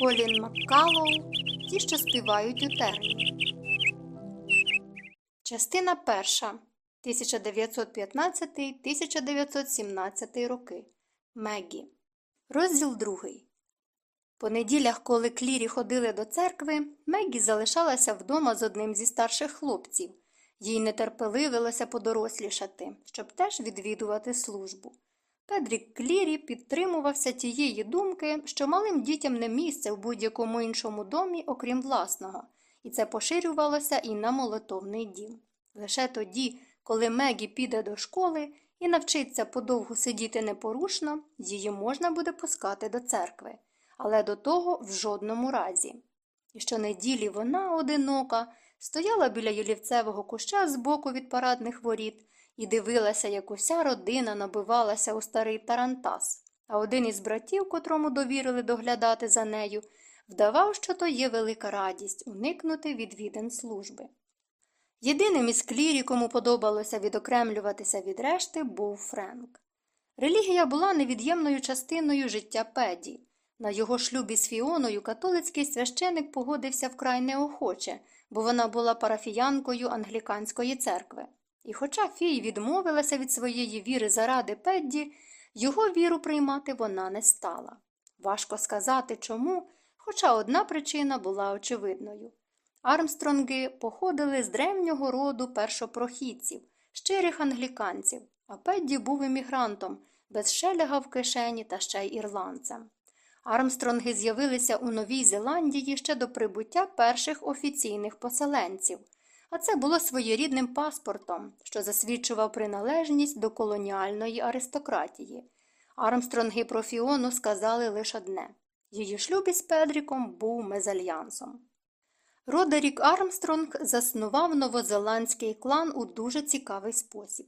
Колін Маккалоу Ті, що співають у терні. Частина перша 1915-1917 роки. Мегі. Розділ другий. По неділях, коли клірі ходили до церкви, Мегі залишалася вдома з одним зі старших хлопців. Їй нетерпеливилося подорослішати, щоб теж відвідувати службу. Педрік Клірі підтримувався тієї думки, що малим дітям не місце в будь-якому іншому домі, окрім власного, і це поширювалося і на молотовний дім. Лише тоді, коли Мегі піде до школи і навчиться подовгу сидіти непорушно, її можна буде пускати до церкви, але до того в жодному разі. І щонеділі вона, одинока, стояла біля юлівцевого куща збоку від парадних воріт і дивилася, як уся родина набивалася у старий тарантас, а один із братів, котрому довірили доглядати за нею, вдавав, що то є велика радість уникнути відвідин служби. Єдиним із клірі, кому подобалося відокремлюватися від решти, був Френк. Релігія була невід'ємною частиною життя Педі. На його шлюбі з Фіоною католицький священик погодився вкрай неохоче, бо вона була парафіянкою англіканської церкви. І хоча Фій відмовилася від своєї віри заради Педді, його віру приймати вона не стала. Важко сказати чому, хоча одна причина була очевидною. Армстронги походили з древнього роду першопрохідців, щирих англіканців, а Педді був емігрантом, без шеляга в кишені та ще й ірландцем. Армстронги з'явилися у Новій Зеландії ще до прибуття перших офіційних поселенців а це було своєрідним паспортом, що засвідчував приналежність до колоніальної аристократії. Армстронги про Фіону сказали лише одне її шлюб із Педріком був мезальянсом. Родерік Армстронг заснував новозеландський клан у дуже цікавий спосіб.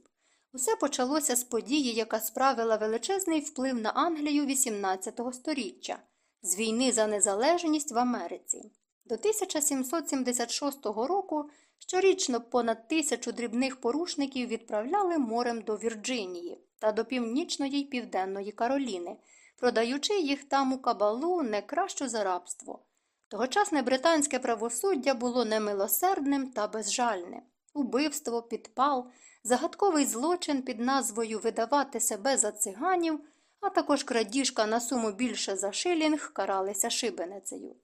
Усе почалося з події, яка справила величезний вплив на Англію XVIII століття з війни за незалежність в Америці. До 1776 року Щорічно понад тисячу дрібних порушників відправляли морем до Вірджинії та до північної й південної Кароліни, продаючи їх там у кабалу не кращу за рабство. Тогочасне британське правосуддя було немилосердним та безжальним. Убивство, підпал, загадковий злочин під назвою Видавати себе за циганів, а також крадіжка на суму більше за шилінг каралися шибеницею.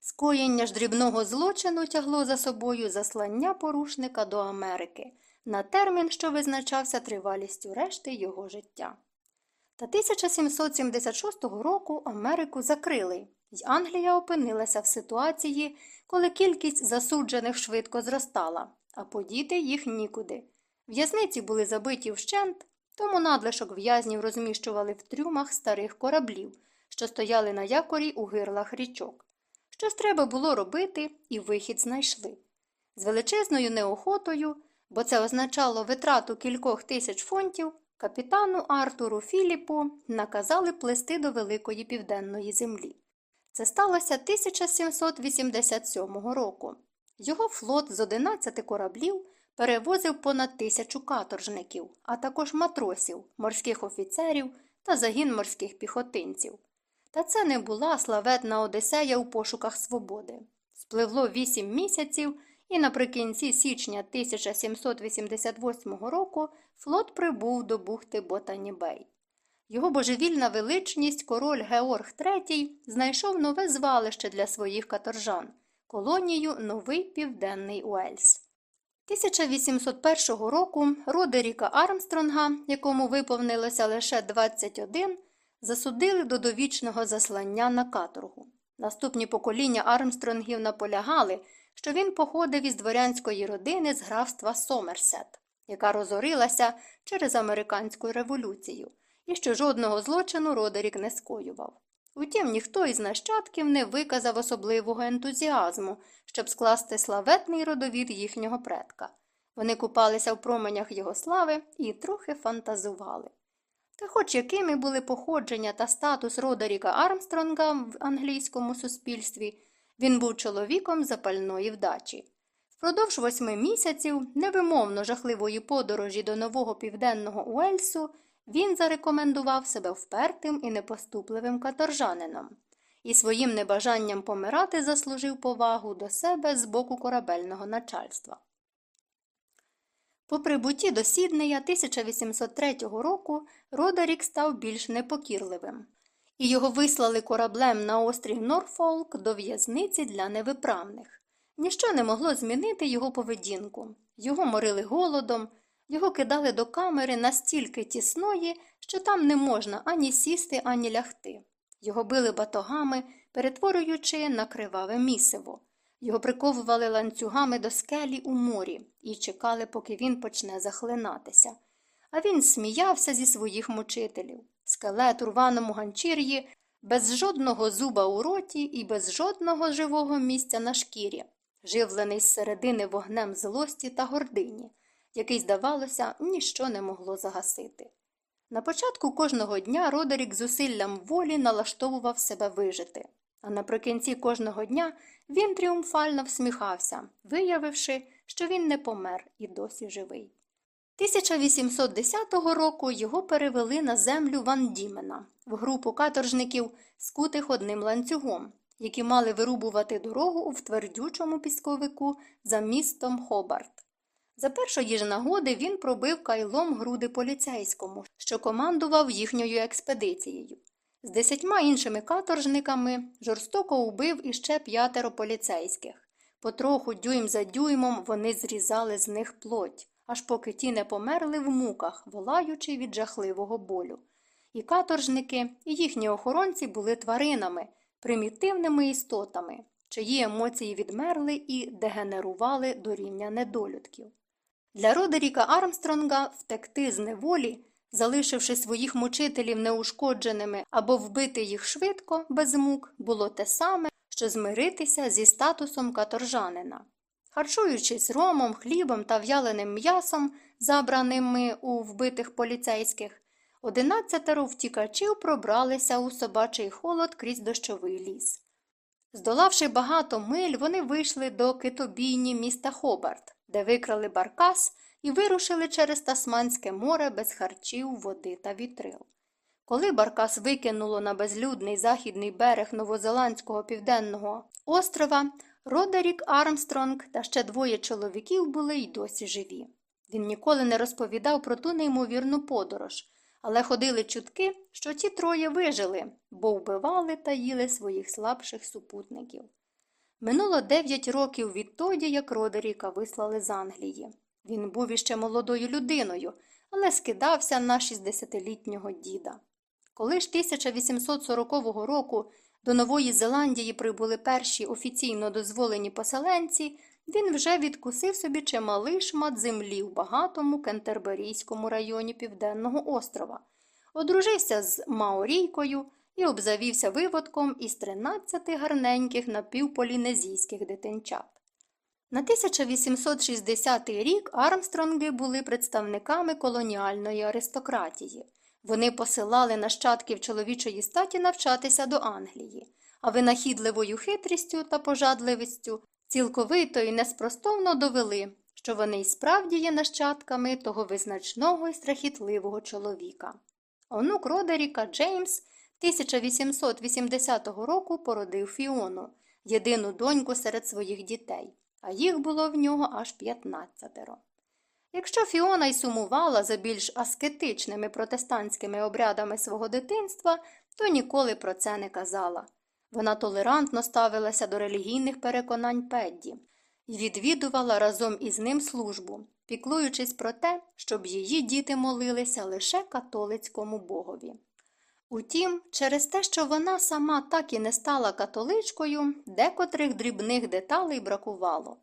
Скоєння ж дрібного злочину тягло за собою заслання порушника до Америки на термін, що визначався тривалістю решти його життя. Та 1776 року Америку закрили, і Англія опинилася в ситуації, коли кількість засуджених швидко зростала, а подіти їх нікуди. В'язниці були забиті вщент, тому надлишок в'язнів розміщували в трюмах старих кораблів, що стояли на якорі у гирлах річок. Щось треба було робити, і вихід знайшли. З величезною неохотою, бо це означало витрату кількох тисяч фунтів, капітану Артуру Філіпу наказали плести до Великої Південної землі. Це сталося 1787 року. Його флот з 11 кораблів перевозив понад тисячу каторжників, а також матросів, морських офіцерів та загін морських піхотинців. Та це не була славетна Одесея у пошуках свободи. Спливло вісім місяців, і наприкінці січня 1788 року флот прибув до бухти Ботанібей. Його божевільна величність, король Георг III, знайшов нове звалище для своїх каторжан колонію Новий Південний Уельс. 1801 року Родеріка Армстронга, якому виповнилося лише 21, засудили до довічного заслання на каторгу. Наступні покоління Армстронгів наполягали, що він походив із дворянської родини з графства Сомерсет, яка розорилася через американську революцію, і що жодного злочину Родерік не скоював. Утім, ніхто із нащадків не виказав особливого ентузіазму, щоб скласти славетний родовід їхнього предка. Вони купалися в променях його слави і трохи фантазували. Та хоч якими були походження та статус Родаріка Армстронга в англійському суспільстві, він був чоловіком запальної вдачі. Впродовж восьми місяців невимовно жахливої подорожі до нового південного Уельсу він зарекомендував себе впертим і непоступливим каторжанином. і своїм небажанням помирати заслужив повагу до себе з боку корабельного начальства. По прибутті до Сіднея 1803 року Родерік став більш непокірливим, і його вислали кораблем на острів Норфолк до в'язниці для невиправних. Ніщо не могло змінити його поведінку. Його морили голодом, його кидали до камери настільки тісної, що там не можна ані сісти, ані лягти. Його били батогами, перетворюючи на криваве місиво. Його приковували ланцюгами до скелі у морі і чекали, поки він почне захлинатися. А він сміявся зі своїх мучителів. Скелет у рваному ганчір'ї, без жодного зуба у роті і без жодного живого місця на шкірі, живлений зсередини вогнем злості та гордині, який, здавалося, ніщо не могло загасити. На початку кожного дня Родерік зусиллям волі налаштовував себе вижити, а наприкінці кожного дня він тріумфально всміхався, виявивши, що він не помер і досі живий. 1810 року його перевели на землю Ван Дімена в групу каторжників, скутих одним ланцюгом, які мали вирубувати дорогу у твердючому пісковику за містом Хобарт. За першої ж нагоди він пробив кайлом груди поліцейському, що командував їхньою експедицією. З десятьма іншими каторжниками жорстоко убив іще п'ятеро поліцейських. Потроху дюйм за дюймом вони зрізали з них плоть, аж поки ті не померли в муках, волаючи від жахливого болю. І каторжники, і їхні охоронці були тваринами, примітивними істотами, чиї емоції відмерли і дегенерували до рівня недолюдків. Для Родеріка Армстронга втекти з неволі, залишивши своїх мучителів неушкодженими або вбити їх швидко, без мук, було те саме, що змиритися зі статусом каторжанина. Харчуючись ромом, хлібом та в'яленим м'ясом, забраними у вбитих поліцейських, одинадцятеро втікачів пробралися у собачий холод крізь дощовий ліс. Здолавши багато миль, вони вийшли до китобійні міста Хобарт, де викрали баркас і вирушили через Тасманське море без харчів, води та вітрил. Коли баркас викинуло на безлюдний західний берег Новозеландського південного острова, Родерік Армстронг та ще двоє чоловіків були й досі живі. Він ніколи не розповідав про ту неймовірну подорож, але ходили чутки, що ті троє вижили, бо вбивали та їли своїх слабших супутників. Минуло дев'ять років відтоді, як Родеріка вислали з Англії. Він був іще молодою людиною, але скидався на 60-літнього діда. Коли ж 1840 року до Нової Зеландії прибули перші офіційно дозволені поселенці, він вже відкусив собі чималий шмат землі в багатому Кентерберійському районі Південного острова, одружився з Маорійкою і обзавівся виводком із 13 гарненьких напівполінезійських дитинчат. На 1860 рік Армстронги були представниками колоніальної аристократії. Вони посилали нащадків чоловічої статі навчатися до Англії, а винахідливою хитрістю та пожадливістю цілковито і неспростовно довели, що вони й справді є нащадками того визначного і страхітливого чоловіка. Онук Родеріка Джеймс 1880 року породив Фіону, єдину доньку серед своїх дітей, а їх було в нього аж 15. Якщо Фіона й сумувала за більш аскетичними протестантськими обрядами свого дитинства, то ніколи про це не казала. Вона толерантно ставилася до релігійних переконань Педді і відвідувала разом із ним службу, піклуючись про те, щоб її діти молилися лише католицькому богові. Утім, через те, що вона сама так і не стала католичкою, декотрих дрібних деталей бракувало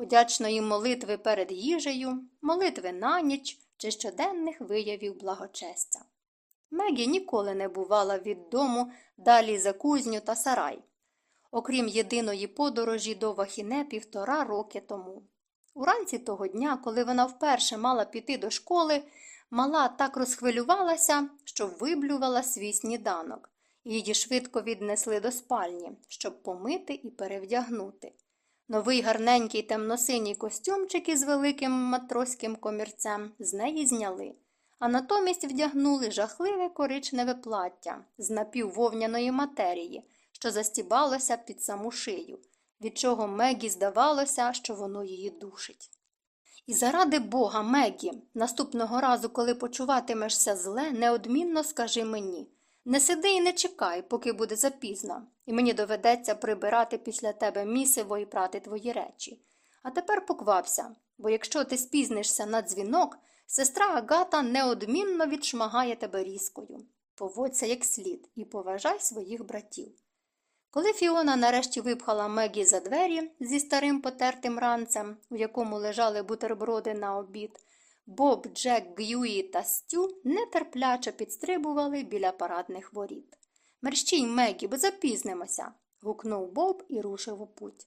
подячної молитви перед їжею, молитви на ніч чи щоденних виявів благочестя. Мегі ніколи не бувала від дому далі за кузню та сарай, окрім єдиної подорожі до Вахіне півтора роки тому. Уранці того дня, коли вона вперше мала піти до школи, мала так розхвилювалася, що виблювала свій сніданок, її швидко віднесли до спальні, щоб помити і перевдягнути. Новий гарненький темносиній костюмчик із великим матроським комірцем з неї зняли, а натомість вдягнули жахливе коричневе плаття з напіввовняної матерії, що застібалося під саму шию, від чого Мегі здавалося, що воно її душить. І заради бога, Мегі, наступного разу, коли почуватимешся зле, неодмінно скажи мені не сиди і не чекай, поки буде запізно, і мені доведеться прибирати після тебе місиво і прати твої речі. А тепер поквапся, бо якщо ти спізнишся на дзвінок, сестра Агата неодмінно відшмагає тебе різкою. Поводься як слід і поважай своїх братів. Коли Фіона нарешті випхала Мегі за двері зі старим потертим ранцем, у якому лежали бутерброди на обід, Боб, Джек, Г'юї та Стю нетерпляче підстрибували біля парадних воріт. Мерщій, Мегі, бо запізнимося. гукнув Боб і рушив у путь.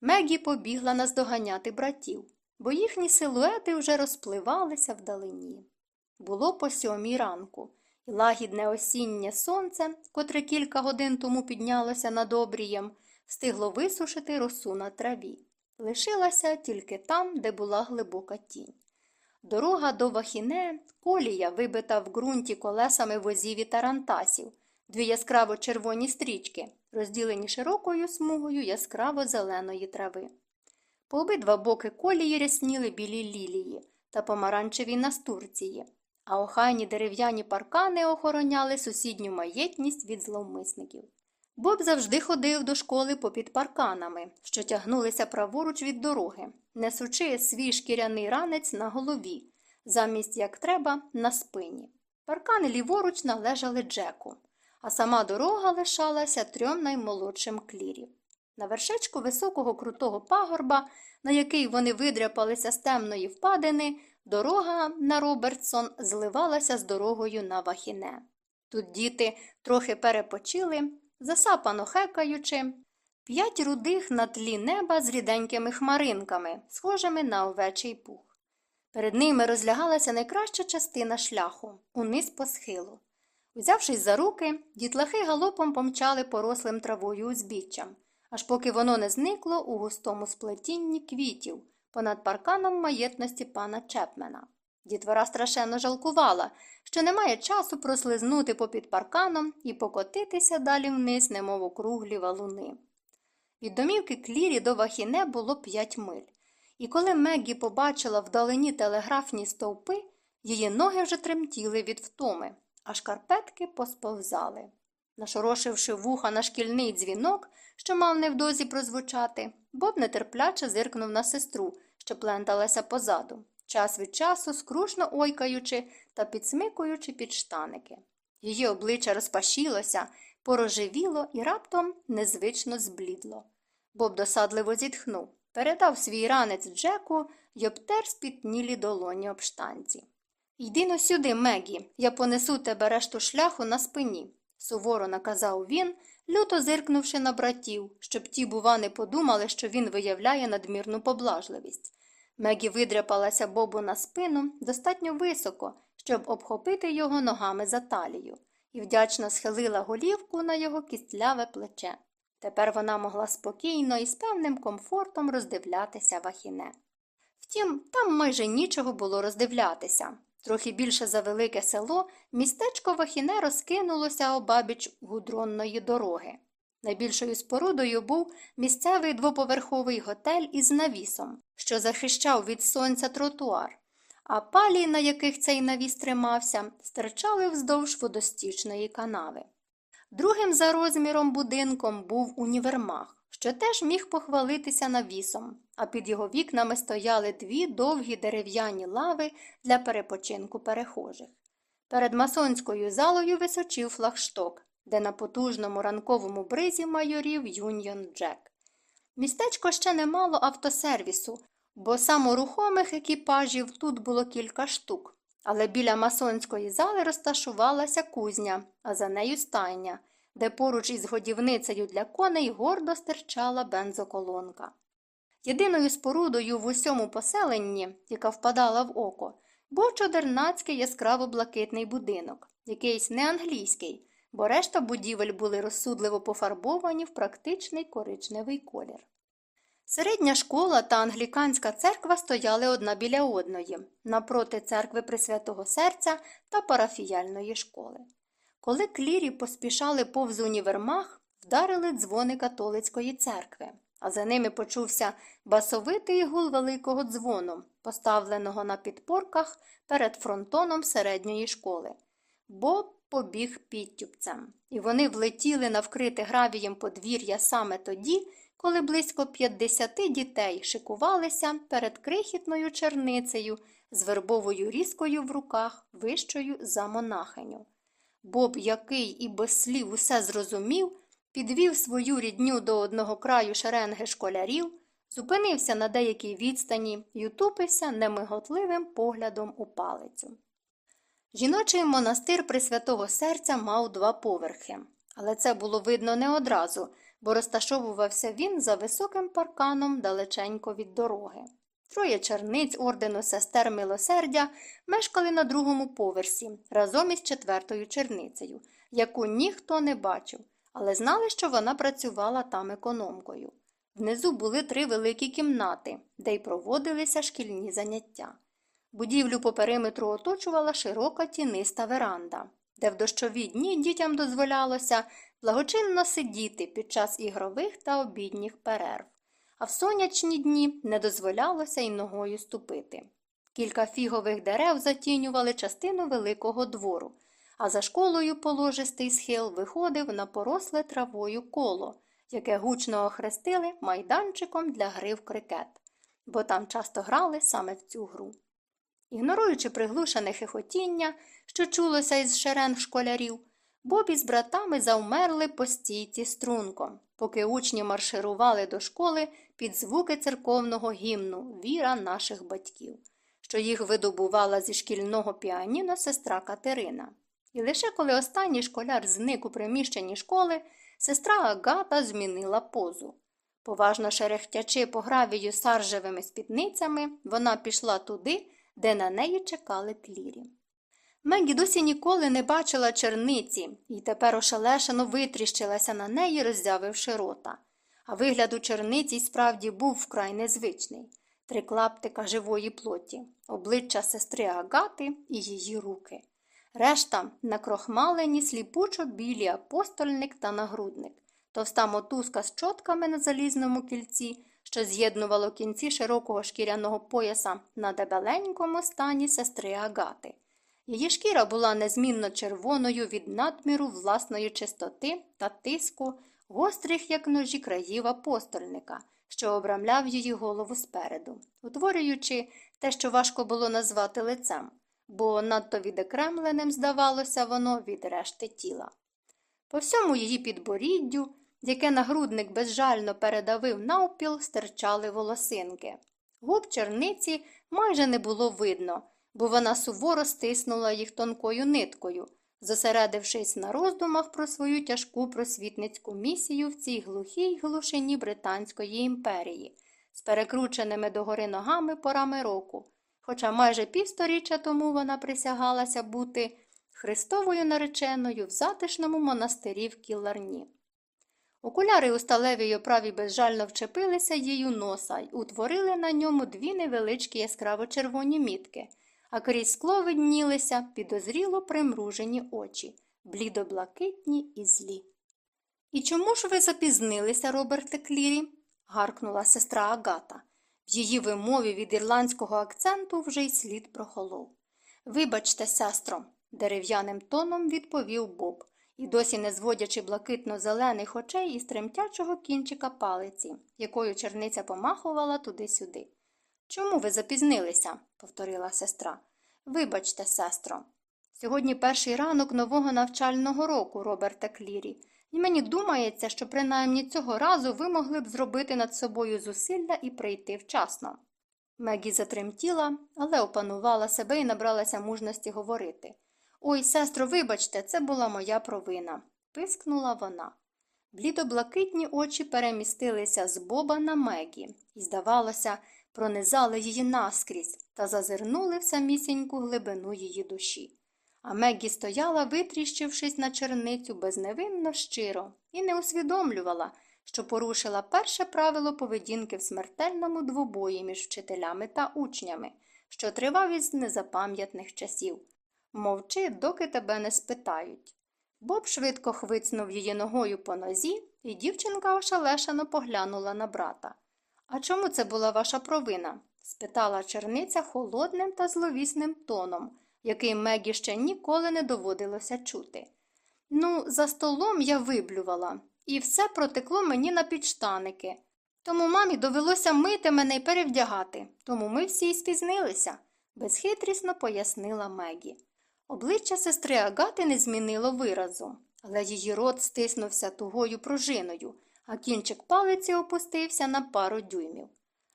Мегі побігла наздоганяти братів, бо їхні силуети вже розпливалися вдалині. Було по сьомій ранку, лагідне осіннє сонце, котре кілька годин тому піднялося над обрієм, встигло висушити росу на траві. Лишилася тільки там, де була глибока тінь. Дорога до Вахіне, колія, вибита в ґрунті колесами возів і тарантасів, дві яскраво червоні стрічки, розділені широкою смугою яскраво зеленої трави. По обидва боки колії рясніли білі лілії та помаранчеві настурції, а охайні дерев'яні паркани охороняли сусідню маєтність від зловмисників. Боб завжди ходив до школи попід парканами, що тягнулися праворуч від дороги, несучи свій шкіряний ранець на голові, замість як треба на спині. Паркани ліворуч належали Джеку, а сама дорога лишалася трьом наймолодшим клірів. На вершечку високого крутого пагорба, на який вони видряпалися з темної впадини, дорога на Робертсон зливалася з дорогою на Вахіне. Тут діти трохи перепочили, засапано хекаючи, п'ять рудих на тлі неба з ріденькими хмаринками, схожими на овечий пух. Перед ними розлягалася найкраща частина шляху, униз по схилу. Узявшись за руки, дітлахи галопом помчали порослим травою узбіччям, аж поки воно не зникло у густому сплетінні квітів понад парканом маєтності пана Чепмена. Дітвора страшенно жалкувала, що немає часу прослизнути попід парканом і покотитися далі вниз, немов округлі валуни. Від домівки Клірі до Вахіне було п'ять миль, і коли Меггі побачила вдалині телеграфні стовпи, її ноги вже тремтіли від втоми, а шкарпетки посповзали. Нашорошивши вуха на шкільний дзвінок, що мав невдовзі прозвучати, Боб нетерпляче зиркнув на сестру, що пленталася позаду час від часу скрушно ойкаючи та підсмикуючи під штаники. Її обличчя розпашілося, порожевіло і раптом незвично зблідло. Боб досадливо зітхнув, передав свій ранець Джеку й обтер спітнілі долоні об штанці. Йди но сюди, Мегі, я понесу тебе решту шляху на спині, суворо наказав він, люто зиркнувши на братів, щоб ті, бува, не подумали, що він виявляє надмірну поблажливість. Мегі видряпалася Бобу на спину достатньо високо, щоб обхопити його ногами за талію, і вдячно схилила голівку на його кістляве плече. Тепер вона могла спокійно і з певним комфортом роздивлятися вахіне. Втім, там майже нічого було роздивлятися. Трохи більше за велике село містечко Вахіне розкинулося обабіч гудронної дороги. Найбільшою спорудою був місцевий двоповерховий готель із навісом, що захищав від сонця тротуар, а палі, на яких цей навіс тримався, стирчали вздовж водостічної канави. Другим за розміром будинком був універмаг, що теж міг похвалитися навісом, а під його вікнами стояли дві довгі дерев'яні лави для перепочинку перехожих. Перед масонською залою височив флагшток, де на потужному ранковому бризі майорів Юньйон Джек. Містечко ще не мало автосервісу, бо саморухомих екіпажів тут було кілька штук. Але біля масонської зали розташувалася кузня, а за нею стайня, де поруч із годівницею для коней гордо стирчала бензоколонка. Єдиною спорудою в усьому поселенні, яка впадала в око, був чодернацький яскраво блакитний будинок, якийсь не англійський, бо решта будівель були розсудливо пофарбовані в практичний коричневий колір. Середня школа та англіканська церква стояли одна біля одної, напроти церкви Пресвятого Серця та парафіяльної школи. Коли клірі поспішали повз універмаг, вдарили дзвони католицької церкви, а за ними почувся басовитий гул великого дзвону, поставленого на підпорках перед фронтоном середньої школи. Боб побіг підтюпцем, і вони влетіли на вкрите гравієм подвір'я саме тоді, коли близько 50 дітей шикувалися перед крихітною черницею з вербовою різкою в руках, вищою за монахиню. Боб, який і без слів усе зрозумів, підвів свою рідню до одного краю шеренги школярів, зупинився на деякій відстані й утупився немиготливим поглядом у палицю. Жіночий монастир Пресвятого Серця мав два поверхи, але це було видно не одразу, бо розташовувався він за високим парканом далеченько від дороги. Троє черниць ордену сестер милосердя мешкали на другому поверсі разом із четвертою черницею, яку ніхто не бачив, але знали, що вона працювала там економкою. Внизу були три великі кімнати, де й проводилися шкільні заняття. Будівлю по периметру оточувала широка тіниста веранда, де в дощові дні дітям дозволялося благочинно сидіти під час ігрових та обідніх перерв, а в сонячні дні не дозволялося й ногою ступити. Кілька фігових дерев затінювали частину великого двору, а за школою положистий схил виходив на поросле травою коло, яке гучно охрестили майданчиком для гри в крикет, бо там часто грали саме в цю гру. Ігноруючи приглушене хихотіння, що чулося із шеренг школярів, Бобі з братами завмерли по стійці струнком, поки учні марширували до школи під звуки церковного гімну Віра наших батьків, що їх видобувала зі шкільного піаніно сестра Катерина. І лише коли останній школяр зник у приміщенні школи, сестра Агата змінила позу. Поважно шерехтячи по гравію саржевими спідницями, вона пішла туди, де на неї чекали клірі. Мегі досі ніколи не бачила черниці і тепер ошелешено витріщилася на неї, роззявивши рота. А вигляд у черниці справді був вкрай незвичний три клаптика живої плоті, обличчя сестри Агати і її руки. Решта накрохмалені сліпучо білі апостольник та нагрудник, товста мотузка з чотками на залізному кільці, що з'єднувало кінці широкого шкіряного пояса на дебеленькому стані сестри Агати. Її шкіра була незмінно червоною від надміру власної чистоти та тиску, гострих, як ножі країв апостольника, що обрамляв її голову спереду, утворюючи те, що важко було назвати лицем, бо надто відокремленим здавалося воно від решти тіла. По всьому її підборіддю, яке нагрудник безжально передавив навпіл, стирчали волосинки. Губ черниці майже не було видно бо вона суворо стиснула їх тонкою ниткою, зосередившись на роздумах про свою тяжку просвітницьку місію в цій глухій глушині Британської імперії, з перекрученими догори ногами порами року, хоча майже півсторіччя тому вона присягалася бути Христовою нареченою в затишному монастирі в Кілларні. Окуляри у сталевій оправі безжально вчепилися їй у носа й утворили на ньому дві невеличкі яскраво червоні мітки, а крізь скло виднілися підозріло примружені очі, блідоблакитні і злі. І чому ж ви запізнилися, Роберте Клірі? гаркнула сестра Агата. В її вимові від ірландського акценту вже й слід прохолов. Вибачте, сестро, дерев'яним тоном відповів Боб, і досі не зводячи блакитно зелених очей із тремтячого кінчика палиці, якою черниця помахувала туди-сюди. Чому ви запізнилися? повторила сестра. Вибачте, сестро. Сьогодні перший ранок нового навчального року, Роберте Клірі, і мені думається, що принаймні цього разу ви могли б зробити над собою зусилля і прийти вчасно. Мегі затремтіла, але опанувала себе і набралася мужності говорити. Ой, сестро, вибачте, це була моя провина, пискнула вона. Блідоблакитні очі перемістилися з Боба на Мегі, і, здавалося, пронизали її наскрізь та зазирнули в самісіньку глибину її душі. А Меггі стояла, витріщившись на черницю безневинно щиро, і не усвідомлювала, що порушила перше правило поведінки в смертельному двобої між вчителями та учнями, що тривав із незапам'ятних часів. Мовчи, доки тебе не спитають. Боб швидко хвицнув її ногою по нозі, і дівчинка ошелешено поглянула на брата. А чому це була ваша провина? спитала черниця холодним та зловісним тоном, який Мегі ще ніколи не доводилося чути. Ну, за столом я виблювала, і все протекло мені на підштаники. Тому мамі довелося мити мене й перевдягати, тому ми всі й спізнилися, безхитрісно пояснила Мегі. Обличчя сестри Агати не змінило виразу, але її рот стиснувся тугою пружиною, а кінчик палиці опустився на пару дюймів.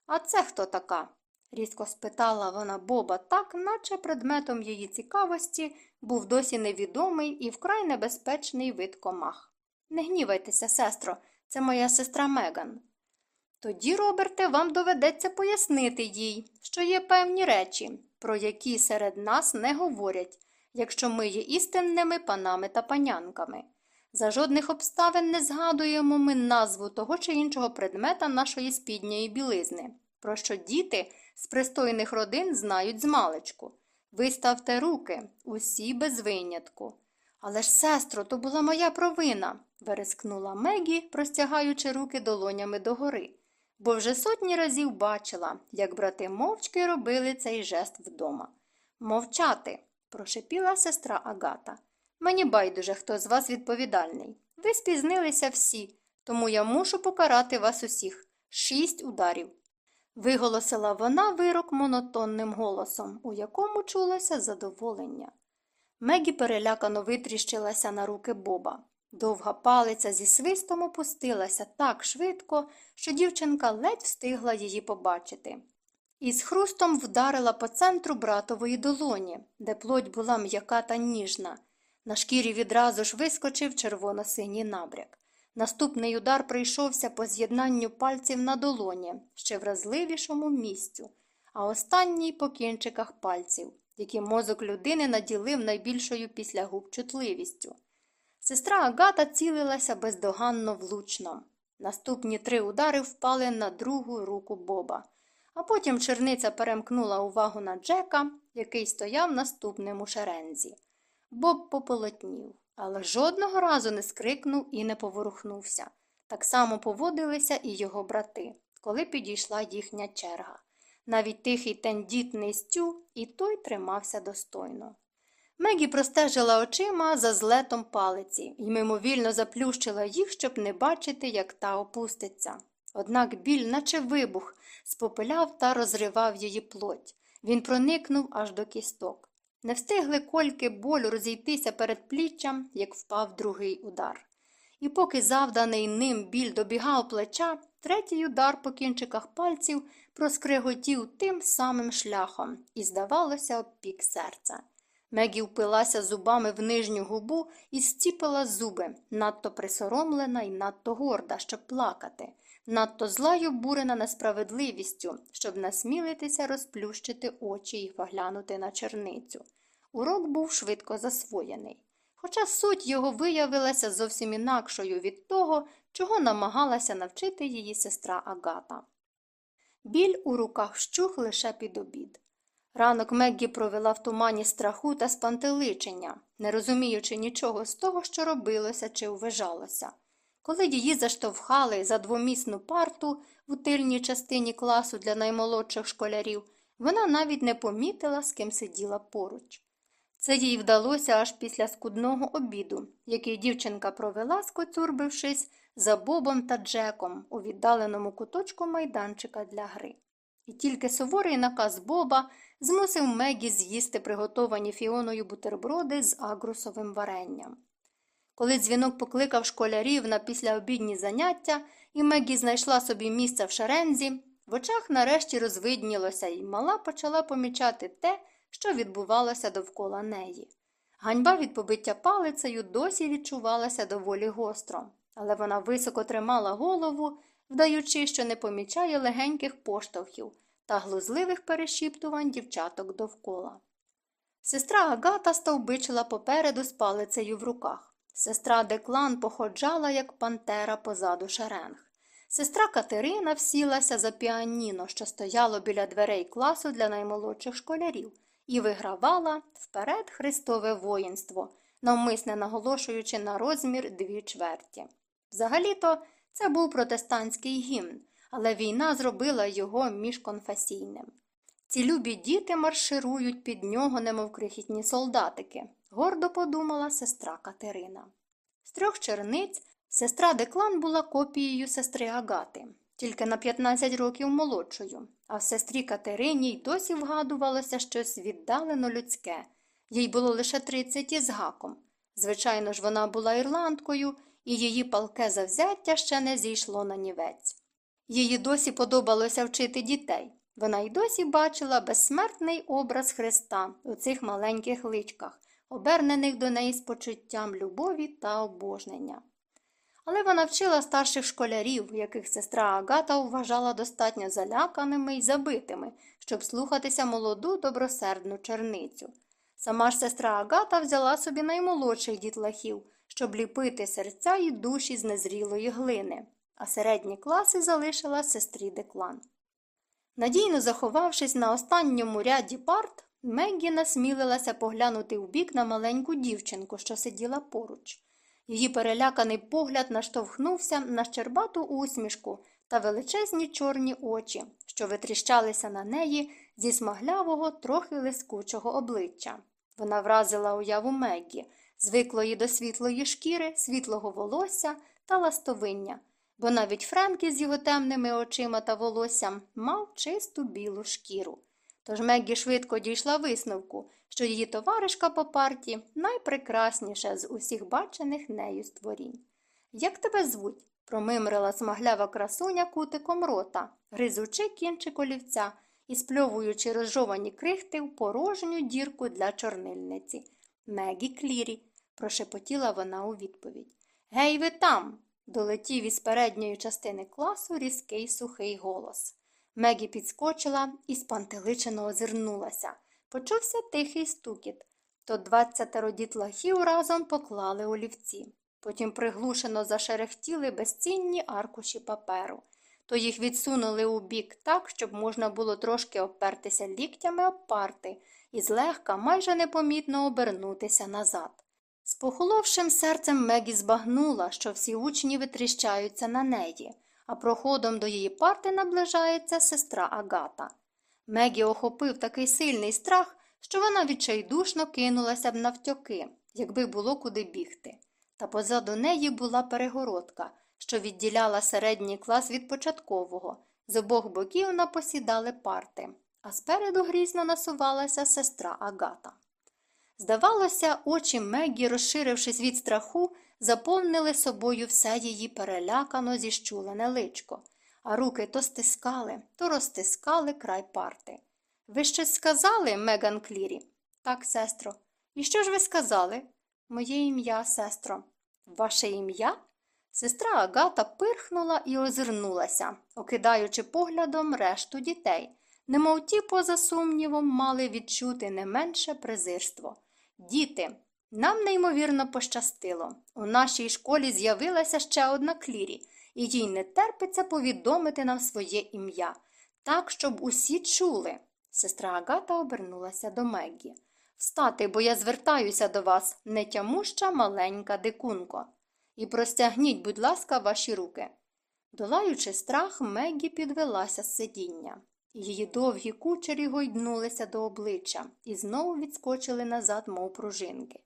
А це хто така? різко спитала вона Боба так, наче предметом її цікавості був досі невідомий і вкрай небезпечний вид комах. Не гнівайтеся, сестро, це моя сестра Меган. Тоді, Роберте, вам доведеться пояснити їй, що є певні речі, про які серед нас не говорять, якщо ми є істинними панами та панянками. За жодних обставин не згадуємо ми назву того чи іншого предмета нашої спідньої білизни, про що діти з пристойних родин знають змалечку. Виставте руки, усі без винятку. Але ж, сестро, то була моя провина, верескнула Мегі, простягаючи руки долонями догори, бо вже сотні разів бачила, як брати мовчки робили цей жест вдома. Мовчати, прошепіла сестра Агата. Мені байдуже, хто з вас відповідальний. Ви спізнилися всі, тому я мушу покарати вас усіх шість ударів. Виголосила вона вирок монотонним голосом, у якому чулося задоволення. Мегі перелякано витріщилася на руки Боба. Довга палиця зі свистом опустилася так швидко, що дівчинка ледь встигла її побачити. І з хрустом вдарила по центру братової долоні, де плоть була м'яка та ніжна. На шкірі відразу ж вискочив червоно-синій набряк. Наступний удар прийшовся по з'єднанню пальців на долоні, ще вразливішому місцю, а останній по кінчиках пальців, які мозок людини наділив найбільшою після губ чутливістю. Сестра Агата цілилася бездоганно влучно. Наступні три удари впали на другу руку Боба, а потім черниця перемкнула увагу на Джека, який стояв наступним у шерензі. Боб пополотнів але жодного разу не скрикнув і не поворухнувся. Так само поводилися і його брати, коли підійшла їхня черга. Навіть тихий тендітний стю і той тримався достойно. Мегі простежила очима за злетом палиці і мимовільно заплющила їх, щоб не бачити, як та опуститься. Однак біль, наче вибух, спопиляв та розривав її плоть. Він проникнув аж до кісток. Не встигли кольки болю розійтися перед пліччям, як впав другий удар. І поки завданий ним біль добігав плеча, третій удар по кінчиках пальців проскриготів тим самим шляхом і, здавалося, обпік серця. Мегі впилася зубами в нижню губу і зціпила зуби, надто присоромлена і надто горда, щоб плакати, надто зла й обурена несправедливістю, щоб насмілитися розплющити очі і поглянути на черницю. Урок був швидко засвоєний, хоча суть його виявилася зовсім інакшою від того, чого намагалася навчити її сестра Агата. Біль у руках щух лише під обід. Ранок Меггі провела в тумані страху та спантеличення, не розуміючи нічого з того, що робилося чи вважалося. Коли її заштовхали за двомісну парту в тильній частині класу для наймолодших школярів, вона навіть не помітила, з ким сиділа поруч. Це їй вдалося аж після скудного обіду, який дівчинка провела, скоцюрбившись за Бобом та Джеком у віддаленому куточку майданчика для гри. І тільки суворий наказ Боба змусив Мегі з'їсти приготовані фіоною бутерброди з агрусовим варенням. Коли дзвінок покликав школярів на післяобідні заняття, і Мегі знайшла собі місце в шерензі, в очах нарешті розвиднілося, і мала почала помічати те, що відбувалося довкола неї. Ганьба від побиття палицею досі відчувалася доволі гостро, але вона високо тримала голову, вдаючи, що не помічає легеньких поштовхів та глузливих перешіптувань дівчаток довкола. Сестра Агата стовбичила попереду з палицею в руках. Сестра Деклан походжала, як пантера позаду шеренг. Сестра Катерина всілася за піаніно, що стояло біля дверей класу для наймолодших школярів, і вигравала вперед Христове воїнство, навмисне наголошуючи на розмір дві чверті. Взагалі-то це був протестантський гімн, але війна зробила його міжконфесійним. Ці любі діти марширують під нього, немов крихітні солдатики, гордо подумала сестра Катерина. З трьох черниць сестра Деклан була копією сестри Агати, тільки на 15 років молодшою, а в сестрі Катерині й досі вгадувалося щось віддалено людське. Їй було лише 30 із гаком. Звичайно ж, вона була ірландкою, і її палке завзяття ще не зійшло на нівець. Їй досі подобалося вчити дітей. Вона й досі бачила безсмертний образ Христа у цих маленьких личках, обернених до неї з почуттям любові та обожнення. Але вона вчила старших школярів, яких сестра Агата вважала достатньо заляканими й забитими, щоб слухатися молоду добросердну черницю. Сама ж сестра Агата взяла собі наймолодших дітлахів, щоб ліпити серця і душі з незрілої глини, а середні класи залишила сестрі Деклан. Надійно заховавшись на останньому ряді парт, Меггі насмілилася поглянути в бік на маленьку дівчинку, що сиділа поруч. Її переляканий погляд наштовхнувся на щербату усмішку та величезні чорні очі, що витріщалися на неї зі смаглявого, трохи лискучого обличчя. Вона вразила уяву Меггі, звиклої до світлої шкіри, світлого волосся та ластовиння, бо навіть Френкі з його темними очима та волоссям мав чисту білу шкіру. Тож Меггі швидко дійшла висновку, що її товаришка по парті найпрекрасніша з усіх бачених нею створінь. Як тебе звуть? промимрила смаглява красуня кутиком рота, гризучи кінчик олівця і спльовуючи розжовані крихти в порожню дірку для чорнильниці. Мегі Клірі, прошепотіла вона у відповідь. Гей, ви там. долетів із передньої частини класу різкий сухий голос. Мегі підскочила і спантеличено озирнулася. Почувся тихий стукіт. То двадцятеро дітлахів разом поклали олівці. Потім приглушено зашерехтіли безцінні аркуші паперу. То їх відсунули у бік так, щоб можна було трошки обпертися ліктями об парти і злегка майже непомітно обернутися назад. З похоловшим серцем Мегі збагнула, що всі учні витріщаються на неї а проходом до її парти наближається сестра Агата. Мегі охопив такий сильний страх, що вона відчайдушно кинулася б навтьоки, якби було куди бігти. Та позаду неї була перегородка, що відділяла середній клас від початкового. З обох боків напосідали парти, а спереду грізно насувалася сестра Агата. Здавалося, очі Мегі, розширившись від страху, заповнили собою все її перелякано зіщулене личко, а руки то стискали, то розтискали край парти. Ви щось сказали, Меган Клірі? Так, сестро. І що ж ви сказали? Моє ім'я, сестро. Ваше ім'я? Сестра Агата пирхнула і озирнулася, окидаючи поглядом решту дітей, немов ті, поза сумнівом, мали відчути не менше презирство. Діти, нам неймовірно пощастило. У нашій школі з'явилася ще одна клірі, і їй не терпиться повідомити нам своє ім'я, так, щоб усі чули. Сестра Агата обернулася до Меггі. Встати, бо я звертаюся до вас, нетямуща маленька дикунко. І простягніть, будь ласка, ваші руки. Долаючи страх, Меггі підвелася з сидіння. Її довгі кучері гойднулися до обличчя і знову відскочили назад, мов пружинки.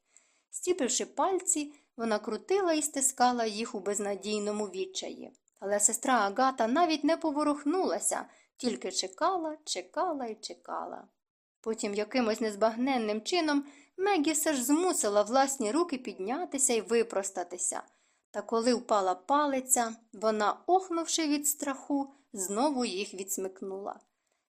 Стіпивши пальці, вона крутила і стискала їх у безнадійному відчаї. Але сестра Агата навіть не поворухнулася, тільки чекала, чекала і чекала. Потім якимось незбагненним чином Мегі все ж змусила власні руки піднятися і випростатися. Та коли впала палиця, вона, охнувши від страху, знову їх відсмикнула.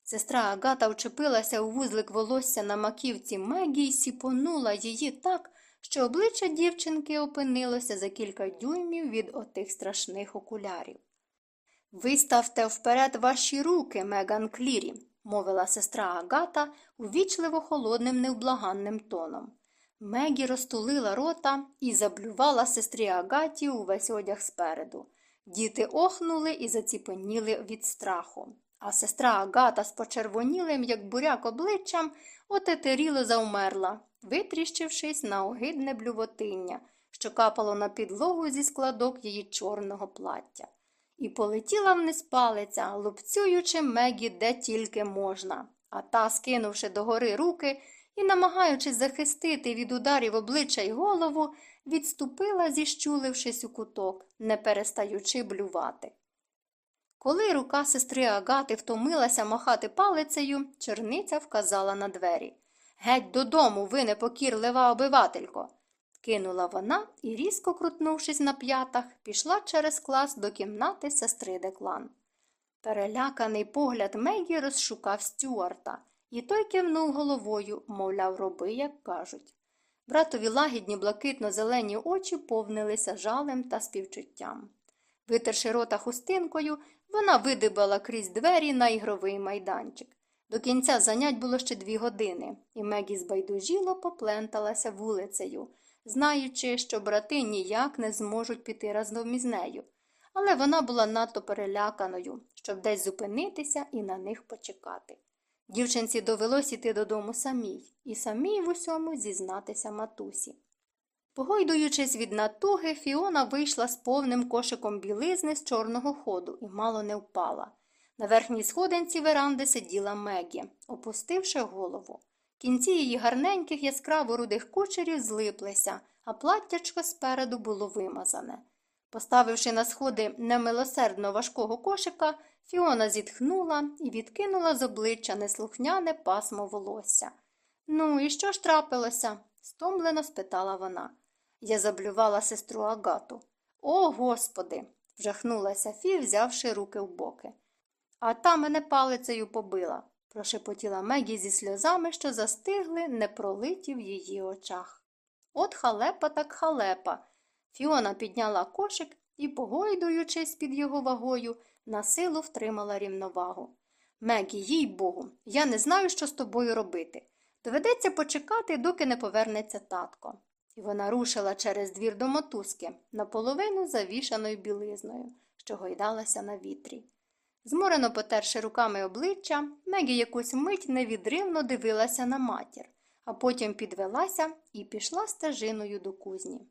Сестра Агата вчепилася у вузлик волосся на маківці Мегі і сіпонула її так, що обличчя дівчинки опинилося за кілька дюймів від отих страшних окулярів. Виставте вперед ваші руки, Меган Клірі, мовила сестра Агата увічливо холодним невблаганним тоном. Мегі розтулила рота і заблювала сестрі Агаті увесь одяг спереду. Діти охнули і заціпеніли від страху. А сестра Агата з почервонілим, як буряк обличчям, отетеріло завмерла, витріщившись на огидне блювотиння, що капало на підлогу зі складок її чорного плаття. І полетіла вниз палиця, лупцюючи Мегі де тільки можна, а та, скинувши догори руки і, намагаючись захистити від ударів обличчя й голову, відступила, зіщулившись у куток, не перестаючи блювати. Коли рука сестри Агати втомилася махати палицею, черниця вказала на двері. Геть додому, ви непокірлива обивателько. Кинула вона і, різко крутнувшись на п'ятах, пішла через клас до кімнати сестри Деклан. Переляканий погляд Мегі розшукав Стюарта, і той кивнув головою, мовляв, роби, як кажуть. Братові лагідні блакитно-зелені очі повнилися жалем та співчуттям. Витерши рота хустинкою, вона видибала крізь двері на ігровий майданчик. До кінця занять було ще дві години, і Мегі збайдужіло попленталася вулицею, знаючи, що брати ніяк не зможуть піти разом із нею. Але вона була надто переляканою, щоб десь зупинитися і на них почекати. Дівчинці довелось іти додому самій, і самій в усьому зізнатися матусі. Погойдуючись від натуги, Фіона вийшла з повним кошиком білизни з чорного ходу і мало не впала. На верхній сходинці веранди сиділа Мегі, опустивши голову. Кінці її гарненьких яскраво рудих кучерів злиплися, а платтячко спереду було вимазане. Поставивши на сходи немилосердно важкого кошика, Фіона зітхнула і відкинула з обличчя неслухняне пасмо волосся. Ну, і що ж трапилося? стомлено спитала вона. Я заблювала сестру Агату. О, господи. вжахнулася Фі, взявши руки в боки. А та мене палицею побила, прошепотіла Мегі зі сльозами, що застигли, не пролиті в її очах. От халепа так халепа. Фіона підняла кошик і, погойдуючись під його вагою, на силу втримала рівновагу. Мегі, їй богу, я не знаю, що з тобою робити. Доведеться почекати, доки не повернеться татко. І вона рушила через двір до мотузки, наполовину завішаною білизною, що гойдалася на вітрі. Зморено потерши руками обличчя, Мегі якусь мить невідривно дивилася на матір, а потім підвелася і пішла стежиною до кузні.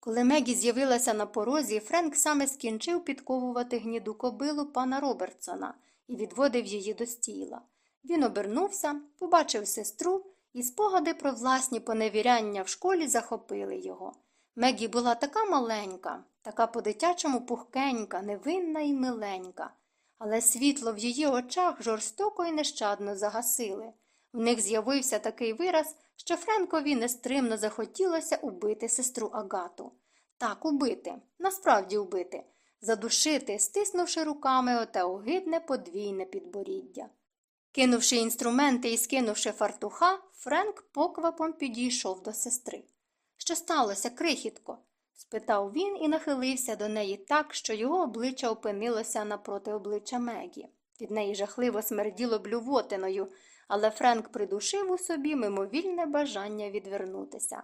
Коли Мегі з'явилася на порозі, Френк саме скінчив підковувати гніду кобилу пана Робертсона і відводив її до стіла. Він обернувся, побачив сестру, і спогади про власні поневіряння в школі захопили його. Мегі була така маленька, така по-дитячому пухкенька, невинна і миленька, але світло в її очах жорстоко і нещадно загасили. В них з'явився такий вираз, що Френкові нестримно захотілося убити сестру Агату. Так, убити, насправді убити, задушити, стиснувши руками оте огидне подвійне підборіддя. Кинувши інструменти і скинувши фартуха, Френк поквапом підійшов до сестри. Що сталося, крихітко? Спитав він і нахилився до неї так, що його обличчя опинилося напроти обличчя Мегі. Від неї жахливо смерділо блювотиною, але Френк придушив у собі мимовільне бажання відвернутися.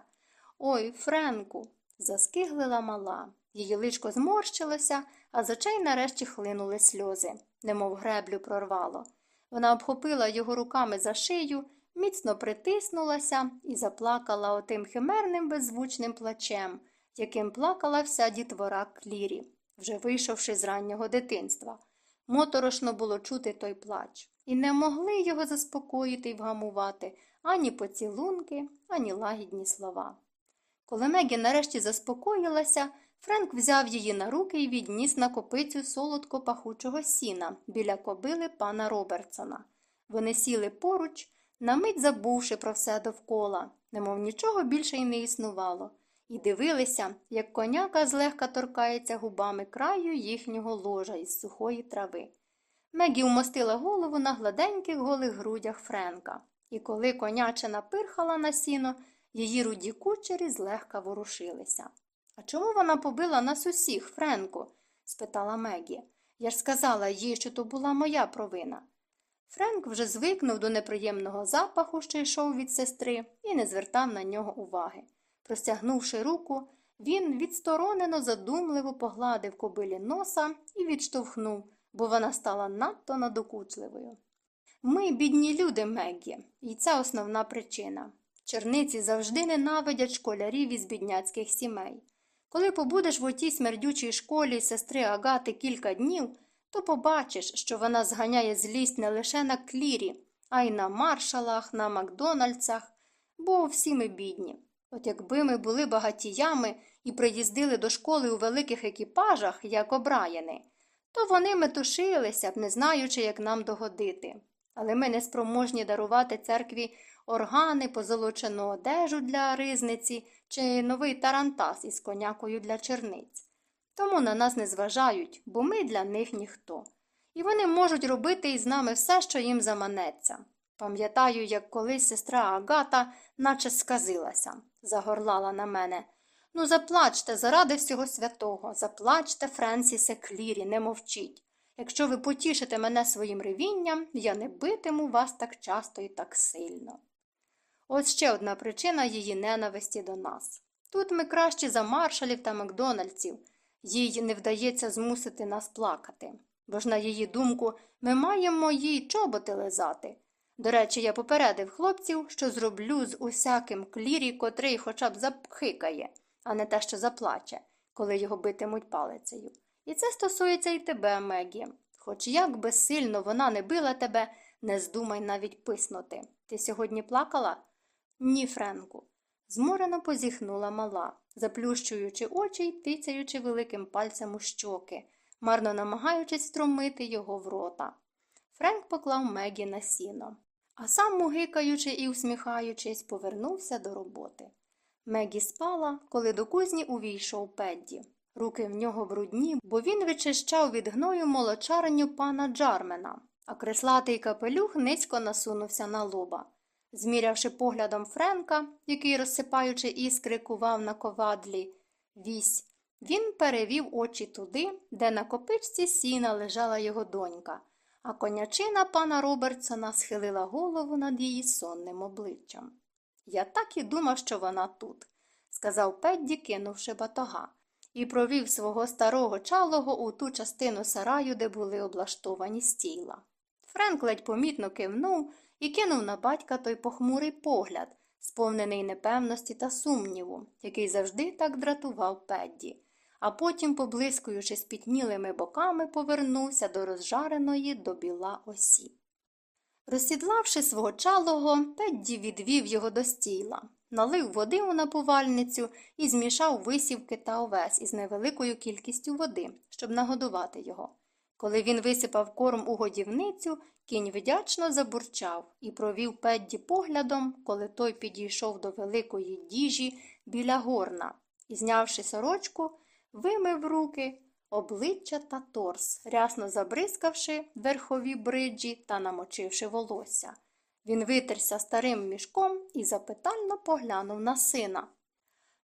Ой, Френку, заскиглила мала. Її личко зморщилося, а з очей нарешті хлинули сльози, немов греблю прорвало. Вона обхопила його руками за шию, міцно притиснулася і заплакала отим химерним беззвучним плачем, яким плакала вся дітвора клірі, вже вийшовши з раннього дитинства. Моторошно було чути той плач, і не могли його заспокоїти й вгамувати ані поцілунки, ані лагідні слова. Коли Мегі нарешті заспокоїлася, Френк взяв її на руки і відніс на копицю солодко пахучого сіна біля кобили пана Робертсона. Вони сіли поруч, на мить забувши про все довкола, немов нічого більше й не існувало, і дивилися, як коняка злегка торкається губами краю їхнього ложа із сухої трави. Мегі вмостила голову на гладеньких голих грудях Френка, і коли конячина пирхала на сіно, її руді кучері злегка ворушилися. А чому вона побила нас усіх, Френку? спитала Мегі. Я ж сказала їй, що то була моя провина. Френк вже звикнув до неприємного запаху, що йшов від сестри, і не звертав на нього уваги. Простягнувши руку, він відсторонено задумливо погладив кобилі носа і відштовхнув, бо вона стала надто надокучливою. Ми, бідні люди, Меггі, і це основна причина. Черниці завжди ненавидять школярів із бідняцьких сімей. Коли побудеш в отій смердючій школі сестри Агати кілька днів, то побачиш, що вона зганяє злість не лише на клірі, а й на маршалах, на Макдональдсах, бо всі ми бідні. От якби ми були багатіями і приїздили до школи у великих екіпажах, як обраяни, то вони метушилися б, не знаючи, як нам догодити. Але ми не спроможні дарувати церкві органи, позолочену одежу для ризниці чи новий тарантас із конякою для черниць. Тому на нас не зважають, бо ми для них ніхто. І вони можуть робити із нами все, що їм заманеться. Пам'ятаю, як колись сестра Агата наче сказилася, загорлала на мене. Ну, заплачте заради всього святого, заплачте, Френсісе Клірі, не мовчіть. Якщо ви потішите мене своїм ревінням, я не битиму вас так часто і так сильно. Ось ще одна причина її ненависті до нас. Тут ми кращі за маршалів та Макдональдсів, їй не вдається змусити нас плакати, бо ж, на її думку, ми маємо їй чоботи лизати. До речі, я попередив хлопців, що зроблю з усяким клірі, котрий хоча б запхикає, а не те, що заплаче, коли його битимуть палицею. І це стосується і тебе, Мегі. Хоч як би сильно вона не била тебе, не здумай навіть писнути. Ти сьогодні плакала? Ні, Френку. Зморено позіхнула мала, заплющуючи очі й тицяючи великим пальцем у щоки, марно намагаючись струмити його в рота. Френк поклав Мегі на сіно, а сам, мугикаючи і усміхаючись, повернувся до роботи. Мегі спала, коли до кузні увійшов Педді. Руки в нього брудні, бо він вичищав від гною молочарню пана Джармена, а креслатий капелюх низько насунувся на лоба. Змірявши поглядом Френка, який, розсипаючи іскри, кував на ковадлі, вісь, він перевів очі туди, де на копичці сіна лежала його донька, а конячина пана Робертсона схилила голову над її сонним обличчям. Я так і думав, що вона тут, сказав Педді, кинувши батога, і провів свого старого чалого у ту частину сараю, де були облаштовані стіла. Френк ледь помітно кивнув і кинув на батька той похмурий погляд, сповнений непевності та сумніву, який завжди так дратував Педді, а потім, поблискуючи спітнілими боками, повернувся до розжареної до біла осі. Розсідлавши свого чалого, Педді відвів його до стіла, налив води у напувальницю і змішав висівки та овес із невеликою кількістю води, щоб нагодувати його. Коли він висипав корм у годівницю, кінь вдячно забурчав і провів Педді поглядом, коли той підійшов до великої діжі біля горна і, знявши сорочку, вимив руки, обличчя та торс, рясно забризкавши верхові бриджі та намочивши волосся. Він витерся старим мішком і запитально поглянув на сина.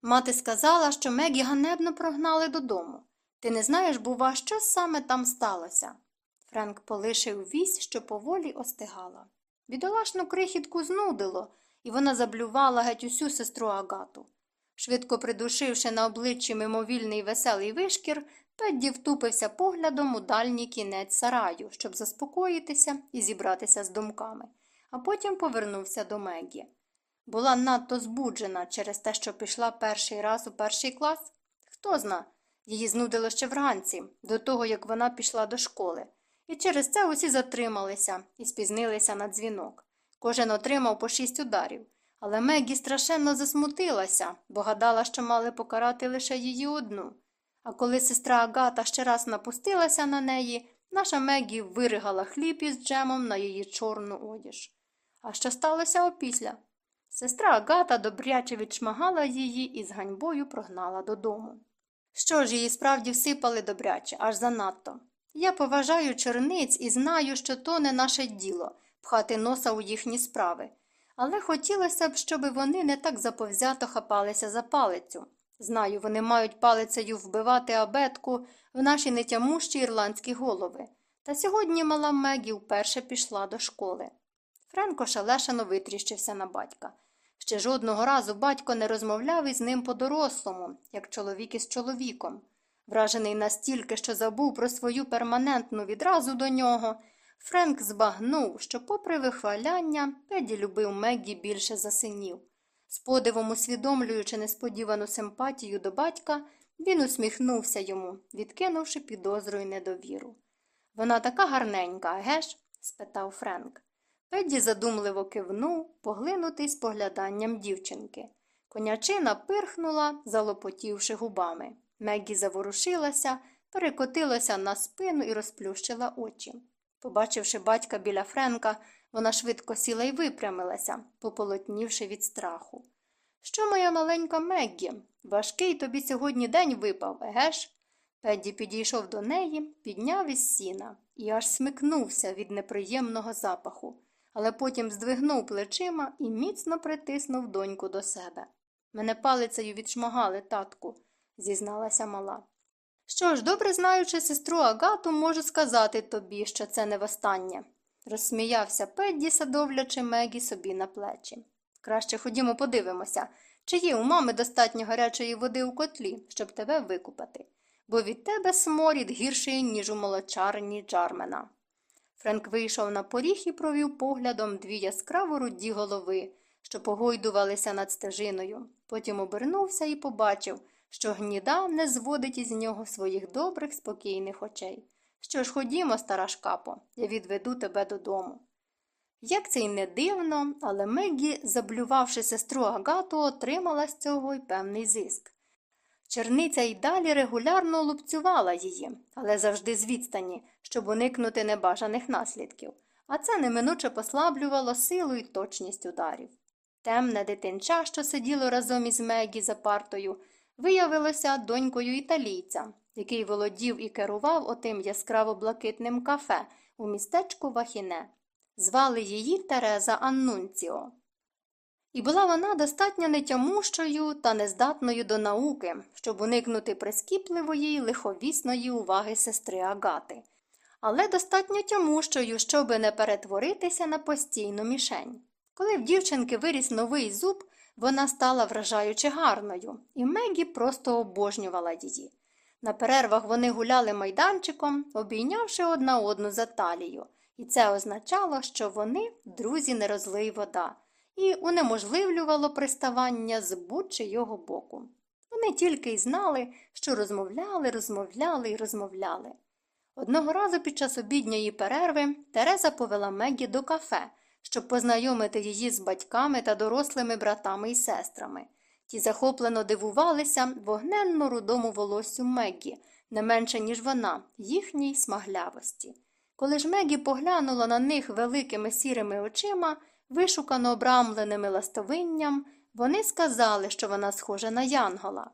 Мати сказала, що Мегі ганебно прогнали додому. Ти не знаєш, бува, що саме там сталося? Френк полишив вісь, що поволі остигала. Бідолашну крихітку знудило, і вона заблювала геть усю сестру Агату. Швидко придушивши на обличчі мимовільний веселий вишкір, Педді втупився поглядом у дальній кінець сараю, щоб заспокоїтися і зібратися з думками, а потім повернувся до Мегі. Була надто збуджена через те, що пішла перший раз у перший клас. Хто зна, її знудило ще вранці, до того, як вона пішла до школи. І через це усі затрималися і спізнилися на дзвінок. Кожен отримав по шість ударів. Але Мегі страшенно засмутилася, бо гадала, що мали покарати лише її одну. А коли сестра Агата ще раз напустилася на неї, наша Мегі виригала хліб із джемом на її чорну одіж. А що сталося опісля? Сестра Агата добряче відшмагала її і з ганьбою прогнала додому. Що ж, її справді всипали добряче, аж занадто. Я поважаю черниць і знаю, що то не наше діло пхати носа у їхні справи. Але хотілося б, щоб вони не так заповзято хапалися за палицю. Знаю, вони мають палицею вбивати абетку в наші нетямущі ірландські голови. Та сьогодні мала Мегі вперше пішла до школи. Френко шалешано витріщився на батька. Ще жодного разу батько не розмовляв із ним по-дорослому, як чоловік із чоловіком. Вражений настільки, що забув про свою перманентну відразу до нього, Френк збагнув, що, попри вихваляння, Педі любив Меггі більше за синів. З подивом усвідомлюючи несподівану симпатію до батька, він усміхнувся йому, відкинувши підозру й недовіру. Вона така гарненька, геш? спитав Френк. Педді задумливо кивнув, поглинутий спогляданням дівчинки. Конячина пирхнула, залопотівши губами. Меггі заворушилася, перекотилася на спину і розплющила очі. Побачивши батька біля Френка, вона швидко сіла й випрямилася, пополотнівши від страху. Що, моя маленька Меггі? Важкий тобі сьогодні день випав, егеш? Педді підійшов до неї, підняв із сіна і аж смикнувся від неприємного запаху, але потім здвигнув плечима і міцно притиснув доньку до себе. Мене палицею відшмагали, татку, зізналася мала. Що ж, добре знаючи сестру Агату, можу сказати тобі, що це не востаннє, розсміявся Педді, садовлячи Мегі собі на плечі. Краще ходімо подивимося, чи є у мами достатньо гарячої води у котлі, щоб тебе викупати, бо від тебе сморід гірший, ніж у молочарні Джармена. Френк вийшов на поріг і провів поглядом дві яскраво руді голови, що погойдувалися над стежиною. Потім обернувся і побачив, що гніда не зводить із нього своїх добрих, спокійних очей. Що ж, ходімо, стара шкапо, я відведу тебе додому. Як це й не дивно, але Меггі, заблювавши сестру Агату, отримала з цього й певний зиск. Черниця й далі регулярно лупцювала її, але завжди з відстані, щоб уникнути небажаних наслідків, а це неминуче послаблювало силу й точність ударів. Темне дитинча, що сиділо разом із Мегі за партою, виявилося донькою італійця, який володів і керував отим яскраво блакитним кафе у містечку Вахіне. Звали її Тереза Аннунціо. І була вона достатньо нетямущою та нездатною до науки, щоб уникнути прискіпливої лиховісної уваги сестри Агати, але достатньо тямущою, щоби не перетворитися на постійну мішень. Коли в дівчинки виріс новий зуб, вона стала вражаючи гарною, і Мегі просто обожнювала її. На перервах вони гуляли майданчиком, обійнявши одна одну за талію, і це означало, що вони друзі не розлий вода, і унеможливлювало приставання з будь його боку. Вони тільки й знали, що розмовляли, розмовляли і розмовляли. Одного разу під час обідньої перерви Тереза повела Мегі до кафе, щоб познайомити її з батьками та дорослими братами і сестрами. Ті захоплено дивувалися вогненно рудому волоссю Меггі, не менше, ніж вона, їхній смаглявості. Коли ж Мегі поглянула на них великими сірими очима, вишукано обрамленими ластовинням, вони сказали, що вона схожа на Янгола.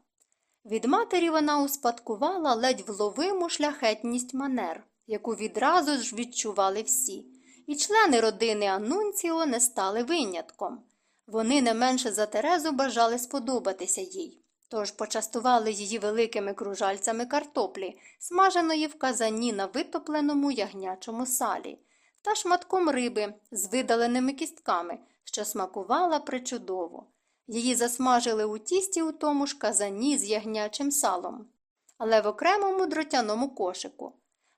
Від матері вона успадкувала ледь вловиму шляхетність манер, яку відразу ж відчували всі, і члени родини Анунціо не стали винятком. Вони не менше за Терезу бажали сподобатися їй, тож почастували її великими кружальцями картоплі, смаженої в казані на витопленому ягнячому салі, та шматком риби з видаленими кістками, що смакувала причудово. Її засмажили у тісті у тому ж казані з ягнячим салом, але в окремому дротяному кошику.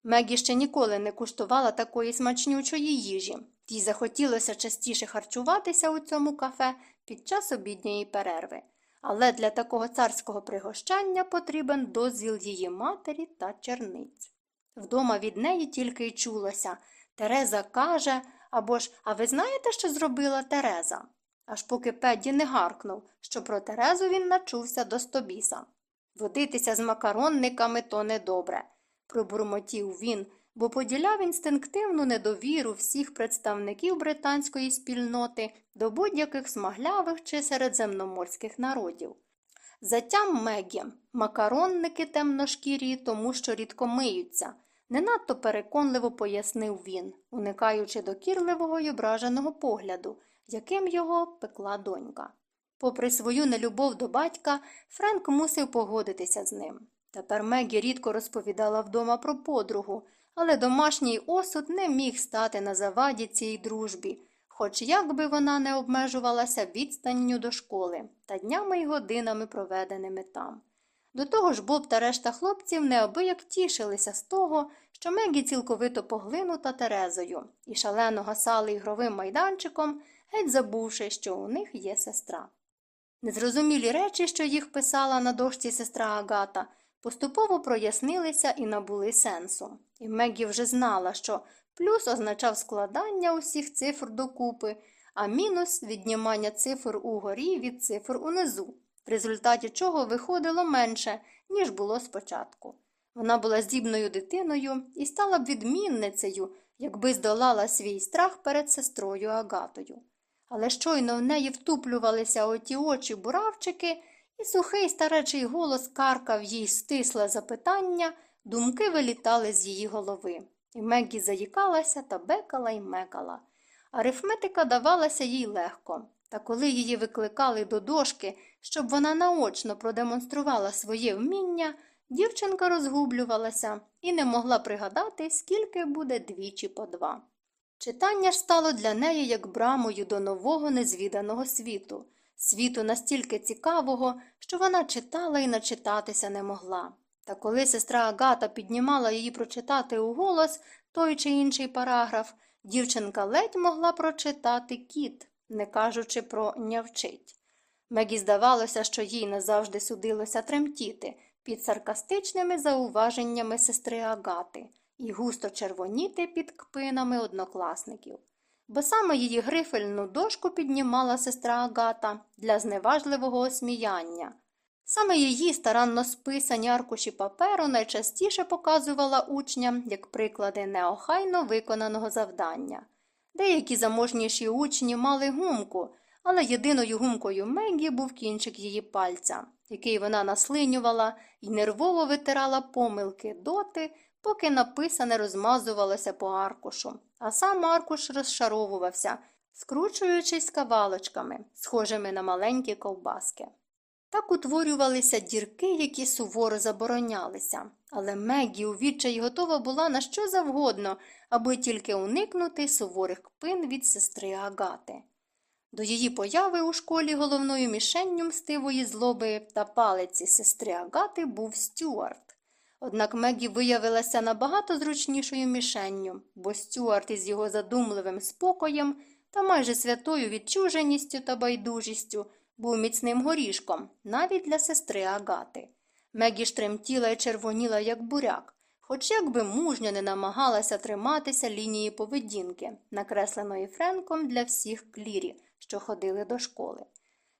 Мегі ще ніколи не куштувала такої смачнючої їжі, їй захотілося частіше харчуватися у цьому кафе під час обідньої перерви. Але для такого царського пригощання потрібен дозвіл її матері та черниць. Вдома від неї тільки й чулося Тереза каже або ж А ви знаєте, що зробила Тереза? Аж поки Педді не гаркнув, що про Терезу він начувся до стобіса. Водитися з макаронниками то недобре, пробурмотів він, бо поділяв інстинктивну недовіру всіх представників британської спільноти до будь-яких смаглявих чи середземноморських народів. Затям Мегі, макаронники темношкірі, тому що рідко миються, не надто переконливо пояснив він, уникаючи докірливого й ображеного погляду, яким його пекла донька. Попри свою нелюбов до батька, Френк мусив погодитися з ним. Тепер Мегі рідко розповідала вдома про подругу, але домашній осуд не міг стати на заваді цій дружбі, хоч як би вона не обмежувалася відстанню до школи та днями й годинами, проведеними там. До того ж Боб та решта хлопців неабияк тішилися з того, що Мегі цілковито поглинута Терезою і шалено гасали ігровим майданчиком, геть забувши, що у них є сестра. Незрозумілі речі, що їх писала на дошці сестра Агата, поступово прояснилися і набули сенсу. І Мегі вже знала, що плюс означав складання усіх цифр докупи, а мінус віднімання цифр угорі від цифр унизу, в результаті чого виходило менше, ніж було спочатку. Вона була здібною дитиною і стала б відмінницею, якби здолала свій страх перед сестрою Агатою. Але щойно в неї втуплювалися оті очі буравчики, і сухий старечий голос каркав їй стисле запитання, думки вилітали з її голови. І Меггі заїкалася та бекала й мекала. Арифметика давалася їй легко, та коли її викликали до дошки, щоб вона наочно продемонструвала своє вміння, дівчинка розгублювалася і не могла пригадати, скільки буде двічі по два. Читання ж стало для неї як брамою до нового незвіданого світу, світу настільки цікавого, що вона читала і начитатися не могла. Та коли сестра Агата піднімала її прочитати у голос той чи інший параграф, дівчинка ледь могла прочитати кіт, не кажучи про нявчить. Мегі здавалося, що їй назавжди судилося тремтіти під саркастичними зауваженнями сестри Агати і густо червоніти під кпинами однокласників. Бо саме її грифельну дошку піднімала сестра Агата для зневажливого осміяння. Саме її старанно списані аркуші паперу найчастіше показувала учням як приклади неохайно виконаного завдання. Деякі заможніші учні мали гумку, але єдиною гумкою Мегі був кінчик її пальця, який вона наслинювала і нервово витирала помилки доти, поки написане розмазувалося по аркушу, а сам аркуш розшаровувався, скручуючись кавалочками, схожими на маленькі ковбаски. Так утворювалися дірки, які суворо заборонялися, але Мегі у відчаї готова була на що завгодно, аби тільки уникнути суворих кпин від сестри Агати. До її появи у школі головною мішенню мстивої злоби та палиці сестри Агати був Стюарт. Однак Мегі виявилася набагато зручнішою мішенню, бо Стюарт із його задумливим спокоєм та майже святою відчуженістю та байдужістю був міцним горішком, навіть для сестри Агати. Мегі ж тремтіла і червоніла, як буряк, хоч якби мужньо не намагалася триматися лінії поведінки, накресленої Френком для всіх клірі, що ходили до школи.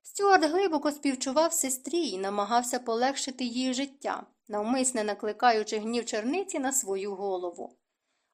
Стюарт глибоко співчував сестрі і намагався полегшити її життя, навмисне накликаючи гнів черниці на свою голову.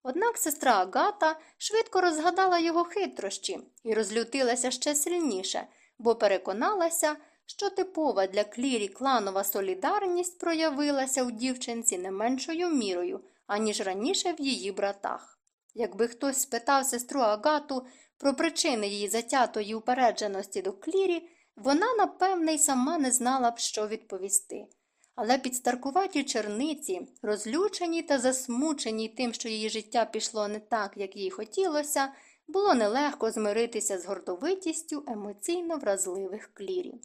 Однак сестра Агата швидко розгадала його хитрощі і розлютилася ще сильніше, бо переконалася, що типова для клірі кланова солідарність проявилася у дівчинці не меншою мірою, аніж раніше в її братах. Якби хтось спитав сестру Агату про причини її затятої упередженості до клірі, вона, напевне, й сама не знала б, що відповісти. Але підстаркуваті черниці, розлючені та засмучені тим, що її життя пішло не так, як їй хотілося, було нелегко змиритися з гордовитістю емоційно вразливих клірів.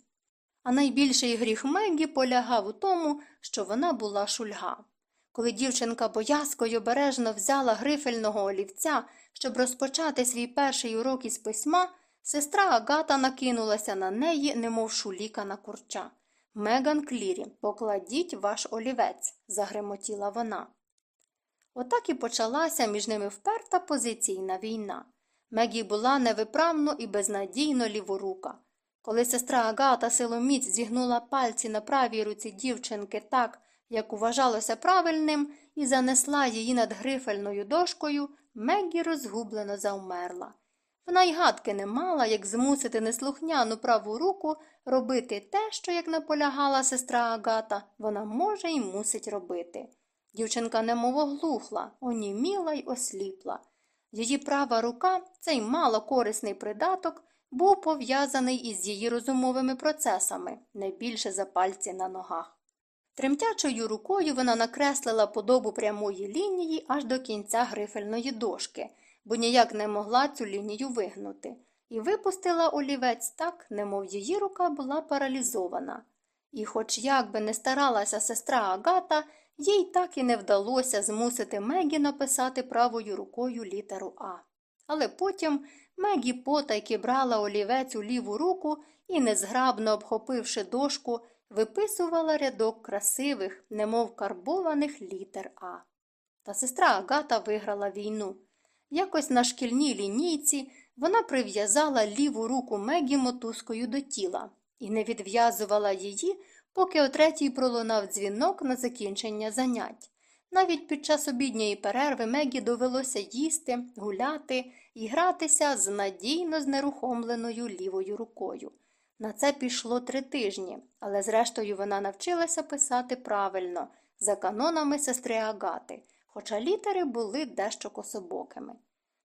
А найбільший гріх Мегі полягав у тому, що вона була шульга. Коли дівчинка боязко й обережно взяла грифельного олівця, щоб розпочати свій перший урок із письма, сестра Агата накинулася на неї, немов шуліка на курча. Меган Клірі, покладіть ваш олівець, загремотіла вона. Отак і почалася між ними вперта позиційна війна. Мегі була невиправно і безнадійно ліворука. Коли сестра Агата силоміць зігнула пальці на правій руці дівчинки так, як вважалося правильним, і занесла її над грифельною дошкою, Мегі розгублено завмерла. Вона й гадки не мала, як змусити неслухняну праву руку робити те, що, як наполягала сестра Агата, вона може і мусить робити. Дівчинка немов оглухла, оніміла й осліпла. Її права рука, цей малокорисний придаток, був пов'язаний із її розумовими процесами, не більше за пальці на ногах. Тремтячою рукою вона накреслила подобу прямої лінії аж до кінця грифельної дошки, бо ніяк не могла цю лінію вигнути, і випустила олівець так, немов її рука була паралізована. І, хоч як би не старалася сестра Агата, їй так і не вдалося змусити Мегі написати правою рукою літеру А. Але потім Мегі потайки брала олівець у ліву руку і, незграбно обхопивши дошку, виписувала рядок красивих, немов карбованих літер А. Та сестра Агата виграла війну. Якось на шкільній лінійці вона прив'язала ліву руку Мегі мотузкою до тіла і не відв'язувала її, поки о третій пролунав дзвінок на закінчення занять. Навіть під час обідньої перерви Мегі довелося їсти, гуляти і гратися з надійно знерухомленою лівою рукою. На це пішло три тижні, але зрештою вона навчилася писати правильно, за канонами сестри Агати, хоча літери були дещо кособокими.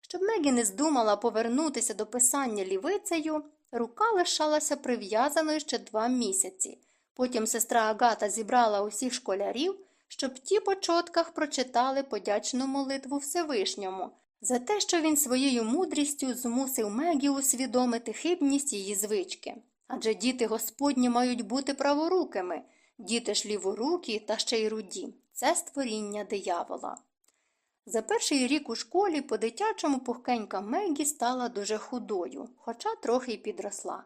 Щоб Мегі не здумала повернутися до писання лівицею, рука лишалася прив'язаною ще два місяці. Потім сестра Агата зібрала усіх школярів, щоб ті по чотках прочитали подячну молитву Всевишньому за те, що він своєю мудрістю змусив Мегі усвідомити хибність її звички. Адже діти Господні мають бути праворукими, діти ж ліворукі та ще й руді. Це створіння диявола. За перший рік у школі по дитячому пухкенька Мегі стала дуже худою, хоча трохи й підросла.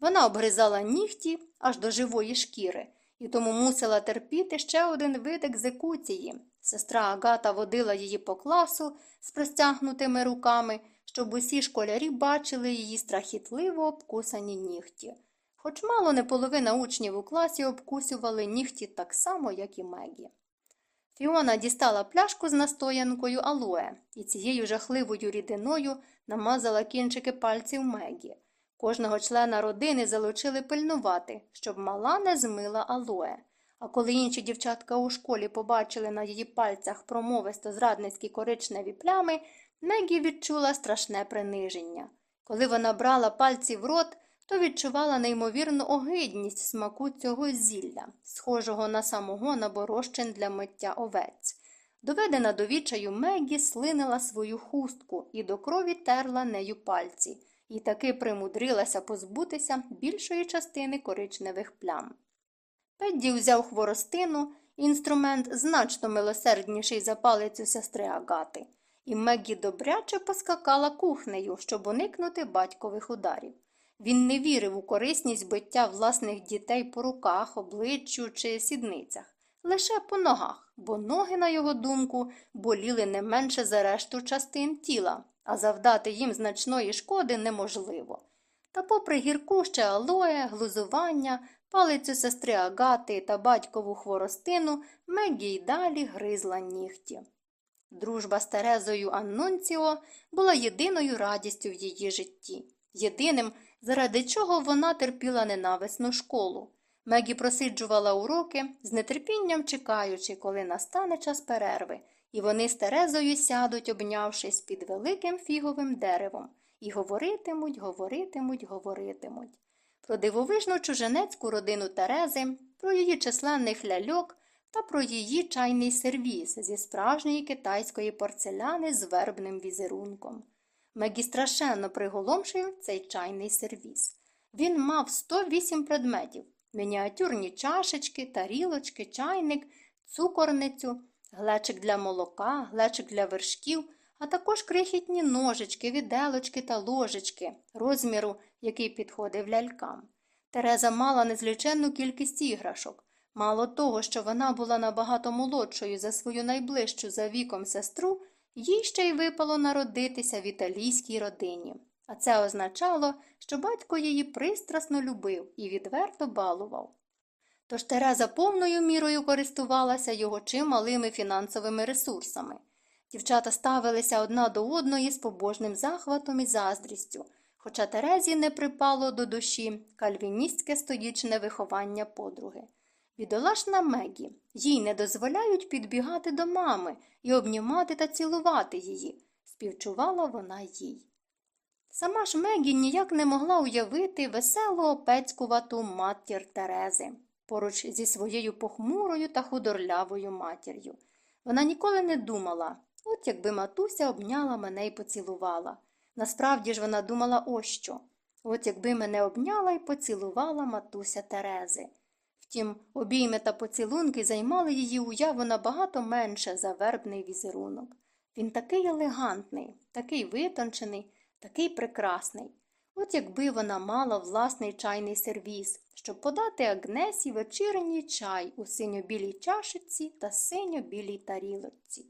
Вона обгризала нігті аж до живої шкіри і тому мусила терпіти ще один вид екзекуції. Сестра Агата водила її по класу з простягнутими руками, щоб усі школярі бачили її страхітливо обкусані нігті. Хоч мало не половина учнів у класі обкусювали нігті так само, як і Мегі. Фіона дістала пляшку з настоянкою алоє і цією жахливою рідиною намазала кінчики пальців Мегі. Кожного члена родини залучили пильнувати, щоб мала не змила алоє. А коли інші дівчатка у школі побачили на її пальцях промовисто зрадницькі коричневі плями, Мегі відчула страшне приниження. Коли вона брала пальці в рот, то відчувала неймовірну огидність смаку цього зілля, схожого на самого наборощин для миття овець. Доведена до відчаю Мегі слинила свою хустку і до крові терла нею пальці, і таки примудрилася позбутися більшої частини коричневих плям. Педді взяв хворостину, інструмент значно милосердніший за палицю сестри Агати, і Мегі добряче поскакала кухнею, щоб уникнути батькових ударів. Він не вірив у корисність биття власних дітей по руках, обличчю чи сідницях, лише по ногах, бо ноги, на його думку, боліли не менше за решту частин тіла, а завдати їм значної шкоди неможливо. Та, попри гірку ще алоє, глузування, палицю сестри Агати та батькову хворостину, Мегі й далі гризла нігті. Дружба з Терезою Аннунціо була єдиною радістю в її житті, єдиним, заради чого вона терпіла ненависну школу. Мегі просиджувала уроки, з нетерпінням чекаючи, коли настане час перерви, і вони з Терезою сядуть, обнявшись під великим фіговим деревом, і говоритимуть, говоритимуть, говоритимуть. Про дивовижну чуженецьку родину Терези, про її численних ляльок та про її чайний сервіс зі справжньої китайської порцеляни з вербним візерунком. Мегі страшенно приголомшив цей чайний сервіс. Він мав 108 предметів мініатюрні чашечки, тарілочки, чайник, цукорницю, глечик для молока, глечик для вершків, а також крихітні ножички, віделочки та ложечки, розміру, який підходив лялькам. Тереза мала незліченну кількість іграшок. Мало того, що вона була набагато молодшою за свою найближчу за віком сестру, їй ще й випало народитися в італійській родині. А це означало, що батько її пристрасно любив і відверто балував. Тож Тереза повною мірою користувалася його чималими фінансовими ресурсами. Дівчата ставилися одна до одної з побожним захватом і заздрістю, хоча Терезі не припало до душі кальвіністське стоїчне виховання подруги. Бідолашна Мегі, їй не дозволяють підбігати до мами і обнімати та цілувати її, співчувала вона їй. Сама ж Мегі ніяк не могла уявити веселу опецькувату матір Терези поруч зі своєю похмурою та худорлявою матір'ю. Вона ніколи не думала, от якби матуся обняла мене і поцілувала. Насправді ж вона думала ось що. От якби мене обняла і поцілувала матуся Терези. Втім, обійми та поцілунки займали її уяву набагато менше за вербний візерунок. Він такий елегантний, такий витончений, такий прекрасний. От якби вона мала власний чайний сервіз, щоб подати Агнесі вечірній чай у синьо-білій чашиці та синьо-білій тарілочці.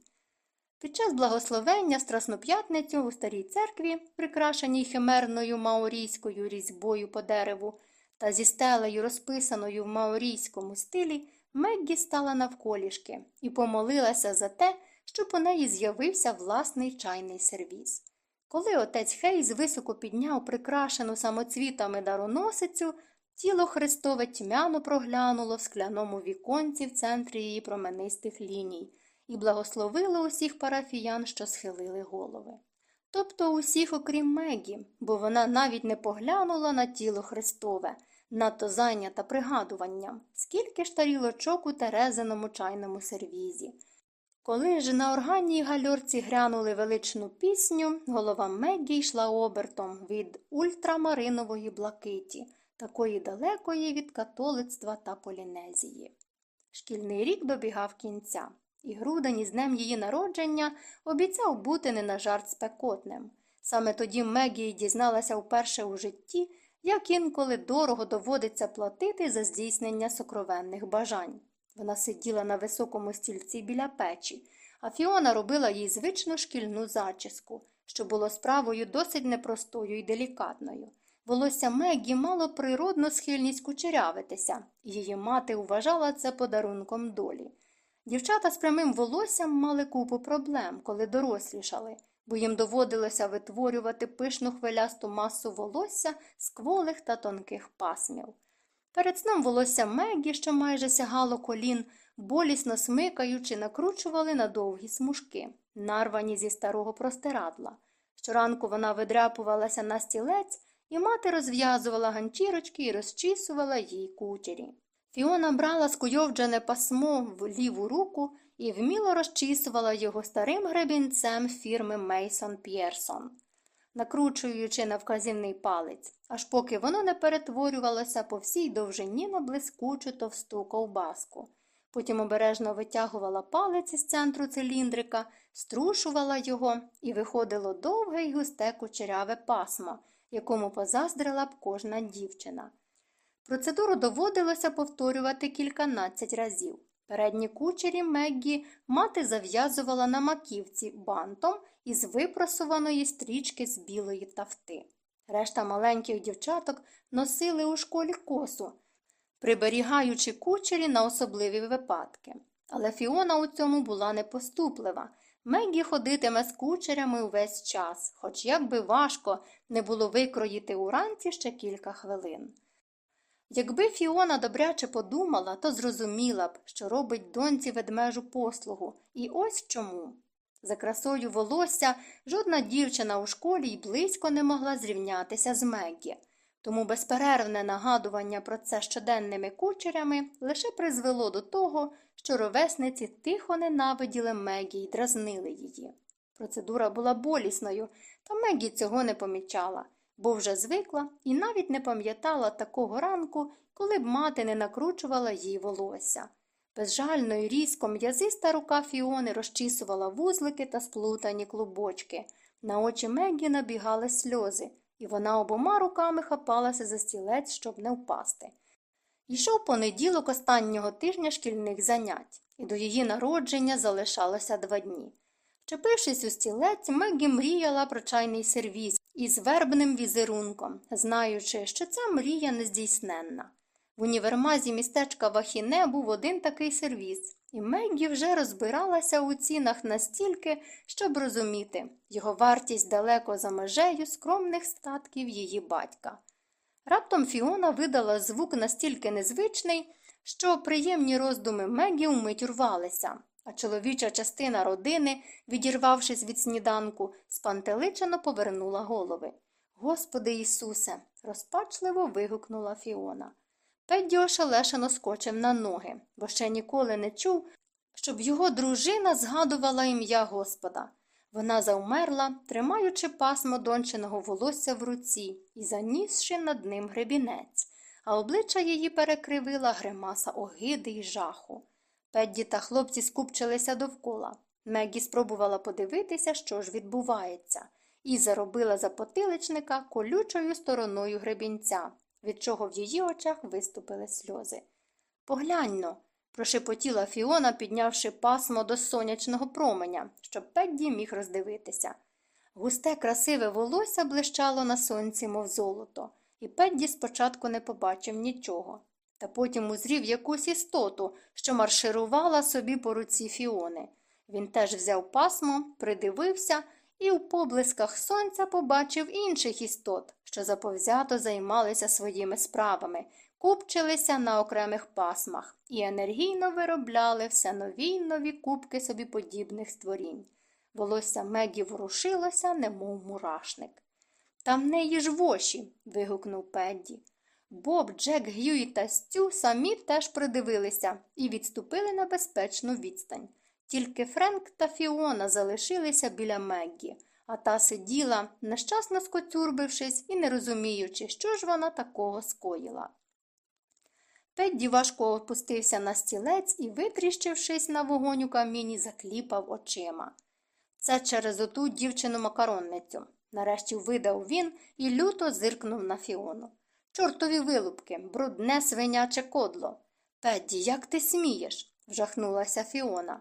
Під час благословення Страсну п'ятницю у старій церкві, прикрашеній химерною маорійською різьбою по дереву та зі стелею, розписаною в маорійському стилі, Меггі стала навколішки і помолилася за те, щоб у неї з'явився власний чайний сервіз. Коли отець Хейз високо підняв прикрашену самоцвітами дароносицю, тіло Христове тьмяно проглянуло в скляному віконці в центрі її променистих ліній і благословило усіх парафіян, що схилили голови. Тобто усіх, окрім Мегі, бо вона навіть не поглянула на тіло Христове, надто зайнята пригадуванням, скільки ж тарілочок у терезаному чайному сервізі. Коли ж на органній гальорці грянули величну пісню, голова Меггі йшла обертом від ультрамаринової блакиті, такої далекої від католицтва та полінезії. Шкільний рік добігав кінця, і грудень із днем її народження обіцяв бути не на жарт спекотним. Саме тоді Мегі дізналася вперше у житті, як інколи дорого доводиться платити за здійснення сокровенних бажань. Вона сиділа на високому стільці біля печі, а Фіона робила їй звичну шкільну зачіску, що було справою досить непростою і делікатною. Волосся Меггі мало природну схильність кучерявитися, її мати вважала це подарунком долі. Дівчата з прямим волоссям мали купу проблем, коли дорослішали, бо їм доводилося витворювати пишну хвилясту масу волосся з кволих та тонких пасмів. Перед сном волосся Меггі, що майже сягало колін, болісно смикаючи, накручували на довгі смужки, нарвані зі старого простирадла. Щоранку вона видряпувалася на стілець, і мати розв'язувала ганчірочки і розчісувала їй кучері. Фіона брала скуйовджене пасмо в ліву руку і вміло розчісувала його старим гребінцем фірми Мейсон П'єрсон накручуючи на вказівний палець, аж поки воно не перетворювалося по всій довжині на блискучу товсту ковбаску. Потім обережно витягувала палець із центру циліндрика, струшувала його і виходило довге й густе кучеряве пасмо, якому позаздрила б кожна дівчина. Процедуру доводилося повторювати кільканадцять разів. Передні кучері Меггі мати зав'язувала на маківці бантом із випросуваної стрічки з білої тафти. Решта маленьких дівчаток носили у школі косу, приберігаючи кучері на особливі випадки. Але Фіона у цьому була непоступлива. Меггі ходитиме з кучерями увесь час, хоч як би важко не було викроїти уранці ще кілька хвилин. Якби Фіона добряче подумала, то зрозуміла б, що робить доньці ведмежу послугу, і ось чому. За красою волосся жодна дівчина у школі й близько не могла зрівнятися з Меггі, тому безперервне нагадування про це щоденними кучерями лише призвело до того, що ровесниці тихо ненавиділи Мегі й дразнили її. Процедура була болісною, та Мегі цього не помічала бо вже звикла і навіть не пам'ятала такого ранку, коли б мати не накручувала їй волосся. Безжально й різко м'язиста рука Фіони розчісувала вузлики та сплутані клубочки. На очі Меггі набігали сльози, і вона обома руками хапалася за стілець, щоб не впасти. Йшов понеділок останнього тижня шкільних занять, і до її народження залишалося два дні. Вчепившись у стілець, Меггі мріяла про чайний сервіз із вербним візерунком, знаючи, що ця мрія нездійсненна. В універмазі містечка Вахіне був один такий сервіз, і Меггі вже розбиралася у цінах настільки, щоб розуміти його вартість далеко за межею скромних статків її батька. Раптом Фіона видала звук настільки незвичний, що приємні роздуми Мегі вмить урвалися а чоловіча частина родини, відірвавшись від сніданку, спантеличено повернула голови. Господи Ісусе, розпачливо вигукнула Фіона. Педді ошелешено скочив на ноги, бо ще ніколи не чув, щоб його дружина згадувала ім'я Господа. Вона завмерла, тримаючи пасмо донченого волосся в руці і занісши над ним гребінець, а обличчя її перекривила гримаса огиди й жаху. Педді та хлопці скупчилися довкола. Мегі спробувала подивитися, що ж відбувається, і заробила за потиличника колючою стороною гребінця, від чого в її очах виступили сльози. Погляньно, прошепотіла Фіона, піднявши пасмо до сонячного променя, щоб Педді міг роздивитися. Густе красиве волосся блищало на сонці, мов золото, і Педді спочатку не побачив нічого, та потім узрів якусь істоту, що марширувала собі по руці Фіони. Він теж взяв пасмо, придивився і у поблисках сонця побачив інших істот, що заповзято займалися своїми справами, купчилися на окремих пасмах і енергійно виробляли все нові й нові кубки собі подібних створінь. Волосся Мегі ворушилося, немов мурашник. Там неї ж воші. вигукнув Педді. Боб, Джек, Гюй та Стю самі теж придивилися і відступили на безпечну відстань. Тільки Френк та Фіона залишилися біля Меггі, а та сиділа, нещасно скоцюрбившись і не розуміючи, що ж вона такого скоїла. Педді важко опустився на стілець і, витріщившись на вогонь у каміні, закліпав очима. Це через оту дівчину макаронницю. Нарешті видав він і люто зиркнув на Фіону. Чортові вилупки, брудне свиняче кодло. Педді, як ти смієш? вжахнулася Фіона.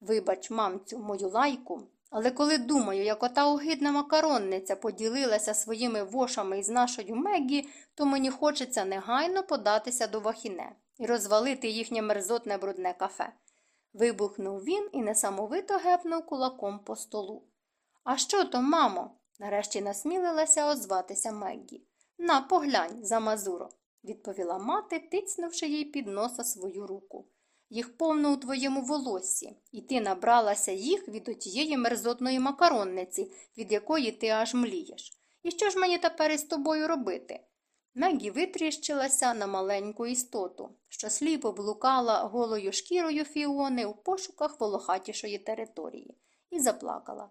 Вибач, мамцю, мою лайку, але коли думаю, як ота огидна макаронниця поділилася своїми вошами із нашою Меггі, то мені хочеться негайно податися до Вахіне і розвалити їхнє мерзотне брудне кафе. Вибухнув він і несамовито гепнув кулаком по столу. А що то, мамо? нарешті насмілилася озватися Меггі. На, поглянь, за мазуро, відповіла мати, тицнувши їй під носа свою руку. Їх повно у твоєму волоссі, і ти набралася їх від отієї мерзотної макаронниці, від якої ти аж млієш. І що ж мені тепер із тобою робити? Мегі витріщилася на маленьку істоту, що сліпо блукала голою шкірою фіони у пошуках волохатішої території, і заплакала.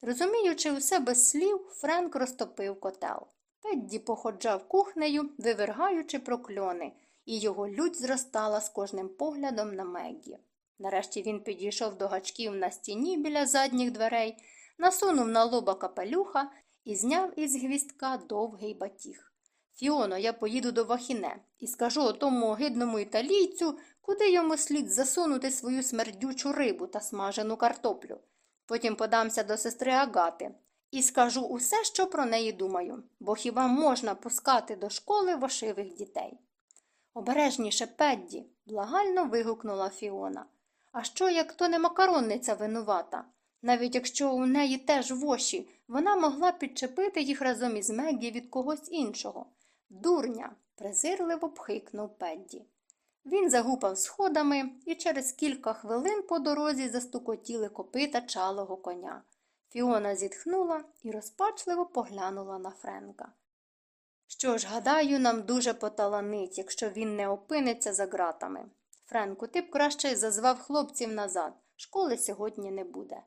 Розуміючи усе без слів, Френк розтопив котел. Педді походжав кухнею, вивергаючи прокльони і його лють зростала з кожним поглядом на Меггі. Нарешті він підійшов до гачків на стіні біля задніх дверей, насунув на лоба капелюха і зняв із гвістка довгий батіг. Фіоно, я поїду до Вахіне і скажу отому огидному італійцю, куди йому слід засунути свою смердючу рибу та смажену картоплю. Потім подамся до сестри Агати і скажу усе, що про неї думаю, бо хіба можна пускати до школи вошивих дітей. Обережніше, Педді, благально вигукнула Фіона. А що, як то не макаронниця винувата? Навіть якщо у неї теж воші, вона могла підчепити їх разом із Меггі від когось іншого. Дурня, презирливо пхикнув Педді. Він загупав сходами і через кілька хвилин по дорозі застукотіли копита чалого коня. Фіона зітхнула і розпачливо поглянула на Френка. Що ж, гадаю, нам дуже поталанить, якщо він не опиниться за ґратами. Френку, ти б краще зазвав хлопців назад. Школи сьогодні не буде.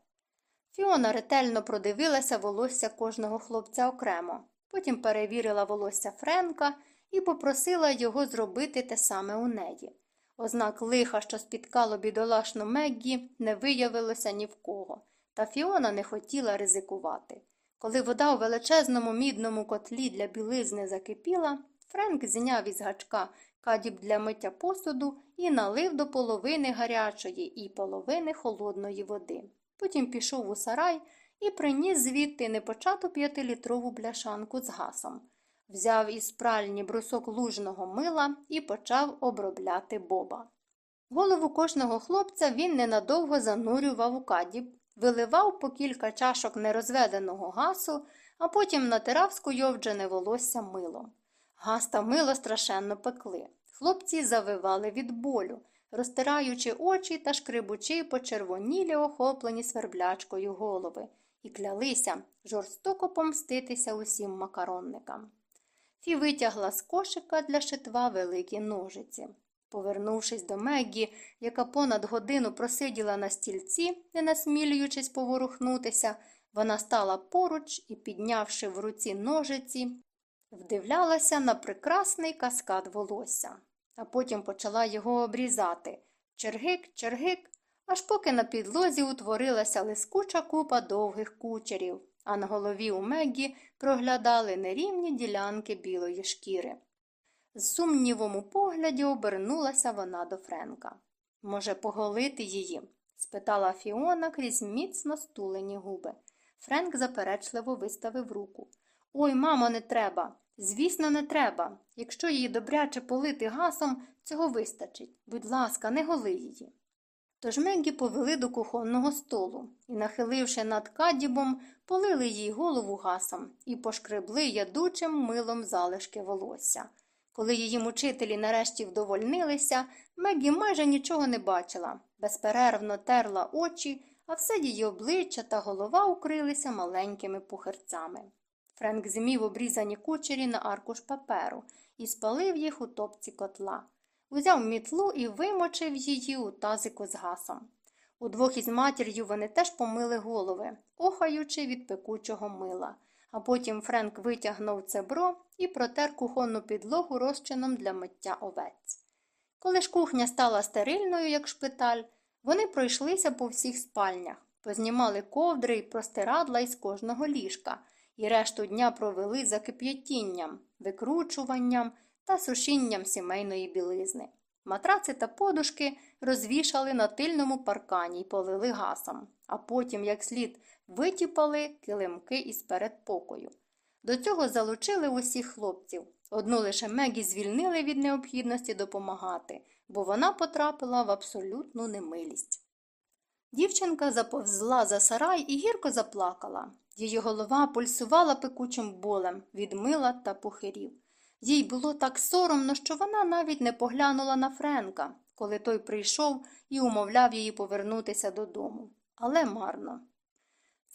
Фіона ретельно продивилася волосся кожного хлопця окремо, потім перевірила волосся Френка і попросила його зробити те саме у неї. Ознак лиха, що спіткало бідолашну Меггі, не виявилося ні в кого, та Фіона не хотіла ризикувати. Коли вода у величезному мідному котлі для білизни закипіла, Френк зняв із гачка кадіб для миття посуду і налив до половини гарячої і половини холодної води. Потім пішов у сарай і приніс звідти непочату п'ятилітрову бляшанку з гасом. Взяв із пральні брусок лужного мила і почав обробляти боба. Голову кожного хлопця він ненадовго занурював у кадіб, виливав по кілька чашок нерозведеного гасу, а потім натирав скуйовджене волосся милом. Газ та мило страшенно пекли. Хлопці завивали від болю, розтираючи очі та шкрибучи почервонілі охоплені сверблячкою голови, і клялися жорстоко помститися усім макаронникам. Фі витягла з кошика для шитва великі ножиці. Повернувшись до Меггі, яка понад годину просиділа на стільці, не насмілюючись поворухнутися, вона стала поруч і, піднявши в руці ножиці, вдивлялася на прекрасний каскад волосся, а потім почала його обрізати. Чергик, чергик, аж поки на підлозі утворилася лискуча купа довгих кучерів, а на голові у Меггі проглядали нерівні ділянки білої шкіри. З сумнівом у погляді обернулася вона до Френка. Може, поголити її? спитала Фіона крізь міцно стулені губи. Френк заперечливо виставив руку. Ой, мамо, не треба. Звісно, не треба. Якщо її добряче полити гасом, цього вистачить. Будь ласка, не голи її. Тож Меггі повели до кухонного столу і, нахиливши над кадібом, полили їй голову гасом і пошкребли ядучим милом залишки волосся. Коли її мучителі нарешті вдовольнилися, Мегі майже нічого не бачила, безперервно терла очі, а все її обличчя та голова укрилися маленькими пухарцями. Френк змів обрізані кучері на аркуш паперу і спалив їх у топці котла. Узяв мітлу і вимочив її у тазику з гасом. Удвох із матір'ю вони теж помили голови, охаючи від пекучого мила. А потім Френк витягнув цебро і протер кухонну підлогу розчином для миття овець. Коли ж кухня стала стерильною, як шпиталь, вони пройшлися по всіх спальнях, познімали ковдри і простирадла із кожного ліжка і решту дня провели за кип'ятінням, викручуванням та сушінням сімейної білизни. Матраци та подушки розвішали на тильному паркані й полили гасом, а потім, як слід, витіпали килимки із передпокою. До цього залучили усіх хлопців. Одну лише Мегі звільнили від необхідності допомагати, бо вона потрапила в абсолютну немилість. Дівчинка заповзла за сарай і гірко заплакала. Її голова пульсувала пекучим болем від мила та пухирів. Їй було так соромно, що вона навіть не поглянула на Френка, коли той прийшов і умовляв її повернутися додому. Але марно.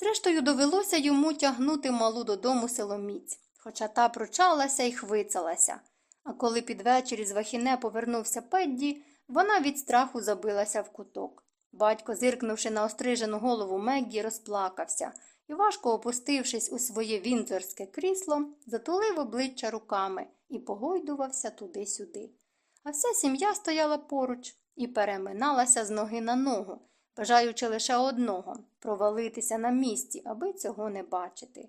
Зрештою, довелося йому тягнути малу додому силоміць, хоча та прочалася і хвицалася. А коли під вечір із Вахіне повернувся Педді, вона від страху забилася в куток. Батько, зиркнувши на острижену голову Меггі, розплакався і, важко опустившись у своє вінзорське крісло, затулив обличчя руками і погойдувався туди-сюди. А вся сім'я стояла поруч і переминалася з ноги на ногу, бажаючи лише одного провалитися на місці, аби цього не бачити.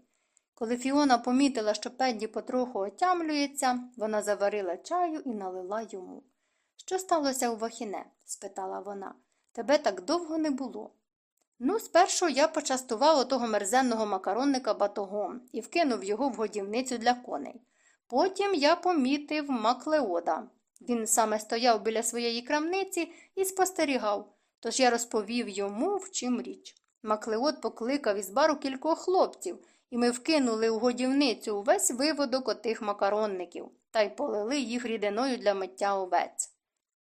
Коли Фіона помітила, що Педді потроху отямлюється, вона заварила чаю і налила йому. Що сталося у Вахіне? спитала вона. Тебе так довго не було. Ну, спершу я почастував отого мерзенного макаронника батогом і вкинув його в годівницю для коней. Потім я помітив Маклеода. Він саме стояв біля своєї крамниці і спостерігав, тож я розповів йому, в чим річ. Маклеод покликав із бару кількох хлопців, і ми вкинули у годівницю увесь виводок отих макаронників та й полили їх рідиною для миття овець.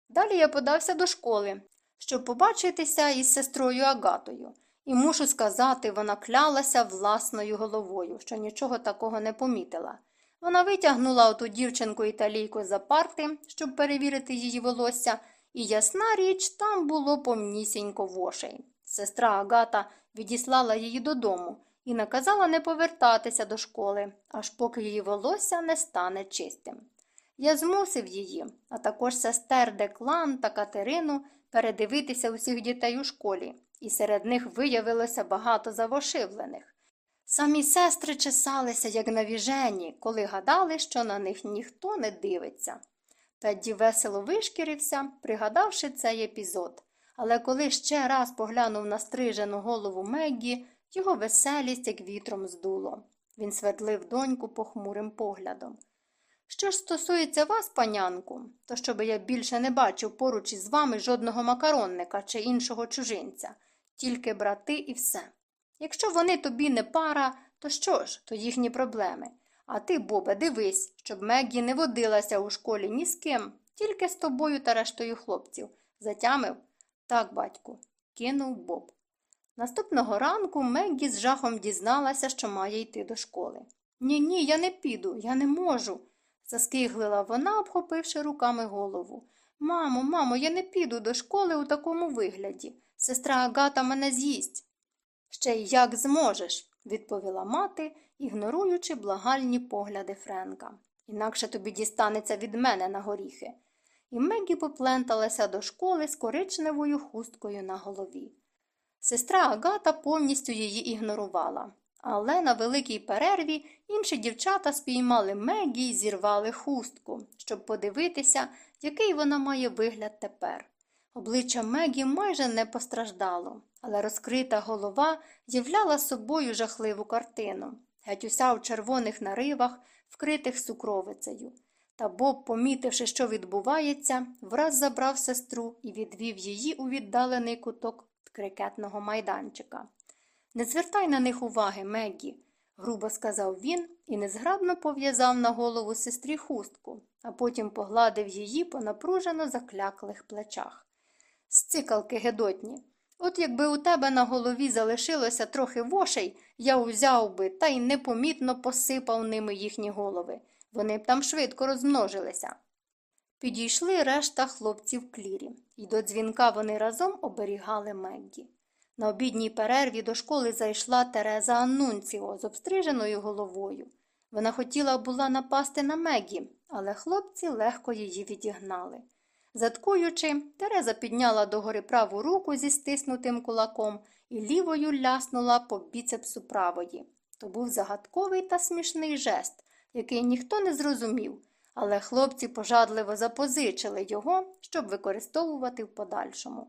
Далі я подався до школи, щоб побачитися із сестрою Агатою, і мушу сказати, вона клялася власною головою, що нічого такого не помітила. Вона витягнула оту дівчинку італійку за парти, щоб перевірити її волосся, і ясна річ, там було повнісінько вошей. Сестра Агата відіслала її додому і наказала не повертатися до школи, аж поки її волосся не стане чистим. Я змусив її, а також сестер Деклан та Катерину передивитися усіх дітей у школі, і серед них виявилося багато завошивлених. Самі сестри чесалися, як навіжені, коли гадали, що на них ніхто не дивиться. Теді весело вишкірився, пригадавши цей епізод. Але коли ще раз поглянув на стрижену голову Меггі, його веселість як вітром здуло. Він свердлив доньку похмурим поглядом. Що ж стосується вас, панянку, то щоби я більше не бачив поруч із вами жодного макаронника чи іншого чужинця, тільки брати і все. Якщо вони тобі не пара, то що ж, то їхні проблеми. А ти, Бобе, дивись, щоб Меггі не водилася у школі ні з ким, тільки з тобою та рештою хлопців. Затямив? Так, батьку, кинув Боб. Наступного ранку Меггі з жахом дізналася, що має йти до школи. Ні, ні, я не піду, я не можу, заскиглила вона, обхопивши руками голову. Мамо, мамо, я не піду до школи у такому вигляді. Сестра Агата мене з'їсть. Ще й як зможеш, відповіла мати, ігноруючи благальні погляди Френка. Інакше тобі дістанеться від мене на горіхи. і Мегі попленталася до школи з коричневою хусткою на голові. Сестра Агата повністю її ігнорувала, але на великій перерві інші дівчата спіймали Мегі і зірвали хустку, щоб подивитися, який вона має вигляд тепер. Обличчя Мегі майже не постраждало, але розкрита голова являла собою жахливу картину, геть уся у червоних наривах, вкритих сукровицею. Та Боб, помітивши, що відбувається, враз забрав сестру і відвів її у віддалений куток крикетного майданчика. Не звертай на них уваги, Меггі, грубо сказав він і незграбно пов'язав на голову сестрі хустку, а потім погладив її по напружено закляклих плечах. Сцикалки гедотні. От якби у тебе на голові залишилося трохи вошей, я узяв би та й непомітно посипав ними їхні голови. Вони б там швидко розмножилися. Підійшли решта хлопців клірі, і до дзвінка вони разом оберігали Меггі. На обідній перерві до школи зайшла Тереза Аннунціо з обстриженою головою. Вона хотіла була напасти на Мегі, але хлопці легко її відігнали. Заткуючи, Тереза підняла догори праву руку зі стиснутим кулаком і лівою ляснула по біцепсу правої. То був загадковий та смішний жест, який ніхто не зрозумів, але хлопці пожадливо запозичили його, щоб використовувати в подальшому.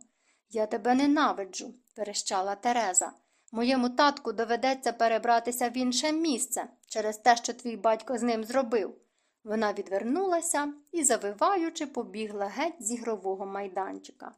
Я тебе ненавиджу, верещала Тереза. Моєму татку доведеться перебратися в інше місце через те, що твій батько з ним зробив. Вона відвернулася і, завиваючи, побігла геть з ігрового майданчика.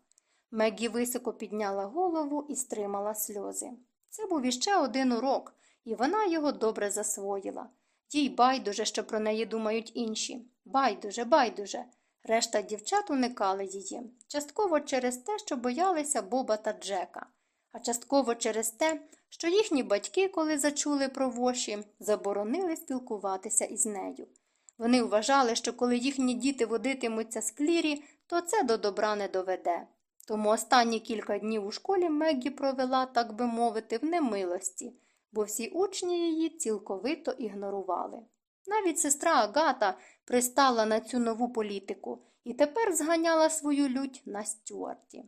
Мегі високо підняла голову і стримала сльози. Це був іще один урок, і вона його добре засвоїла. Їй байдуже, що про неї думають інші. Байдуже, байдуже. Решта дівчат уникали її, частково через те, що боялися Боба та Джека, а частково через те, що їхні батьки, коли зачули про воші, заборонили спілкуватися із нею. Вони вважали, що коли їхні діти водитимуться з клірі, то це до добра не доведе. Тому останні кілька днів у школі Меггі провела, так би мовити, в немилості, бо всі учні її цілковито ігнорували. Навіть сестра Агата пристала на цю нову політику і тепер зганяла свою лють на Стюарті.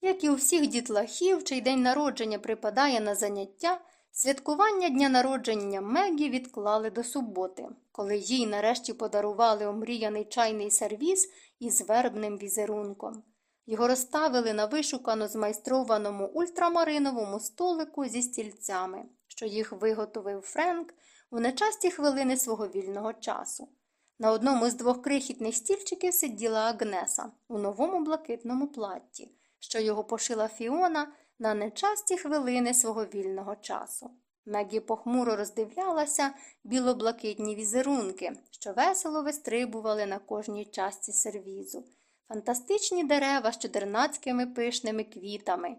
Як і у всіх дітлахів, чий день народження припадає на заняття, святкування дня народження Мегі відклали до суботи, коли їй нарешті подарували омріяний чайний сервіз із вербним візерунком. Його розставили на вишукано змайстрованому ультрамариновому столику зі стільцями, що їх виготовив Френк у нечасті хвилини свого вільного часу. На одному з двох крихітних стільчиків сиділа Агнеса у новому блакитному платті, що його пошила Фіона на нечасті хвилини свого вільного часу. Мегі похмуро роздивлялася білоблакитні візерунки, що весело вистрибували на кожній часті сервізу, фантастичні дерева з чотирнацькими пишними квітами,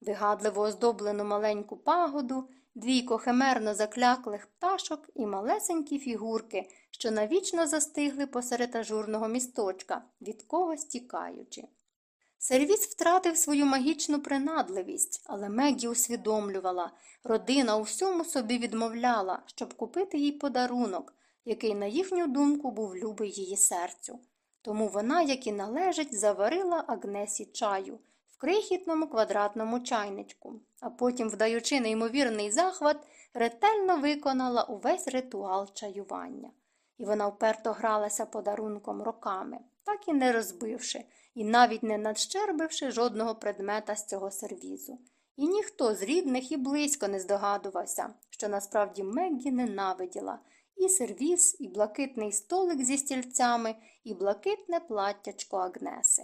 вигадливо оздоблену маленьку пагоду двійко химерно закляклих пташок і малесенькі фігурки, що навічно застигли посеред ажурного місточка, від когось тікаючи. Сервіс втратив свою магічну принадливість, але Мегі усвідомлювала, родина у всьому собі відмовляла, щоб купити їй подарунок, який, на їхню думку, був любий її серцю. Тому вона, як і належить, заварила Агнесі чаю в крихітному квадратному чайничку, а потім, вдаючи неймовірний захват, ретельно виконала увесь ритуал чаювання. І вона вперто гралася подарунком роками, так і не розбивши, і навіть не надщербивши жодного предмета з цього сервізу. І ніхто з рідних і близько не здогадувався, що насправді Меггі ненавиділа і сервіз, і блакитний столик зі стільцями, і блакитне платтячко Агнеси.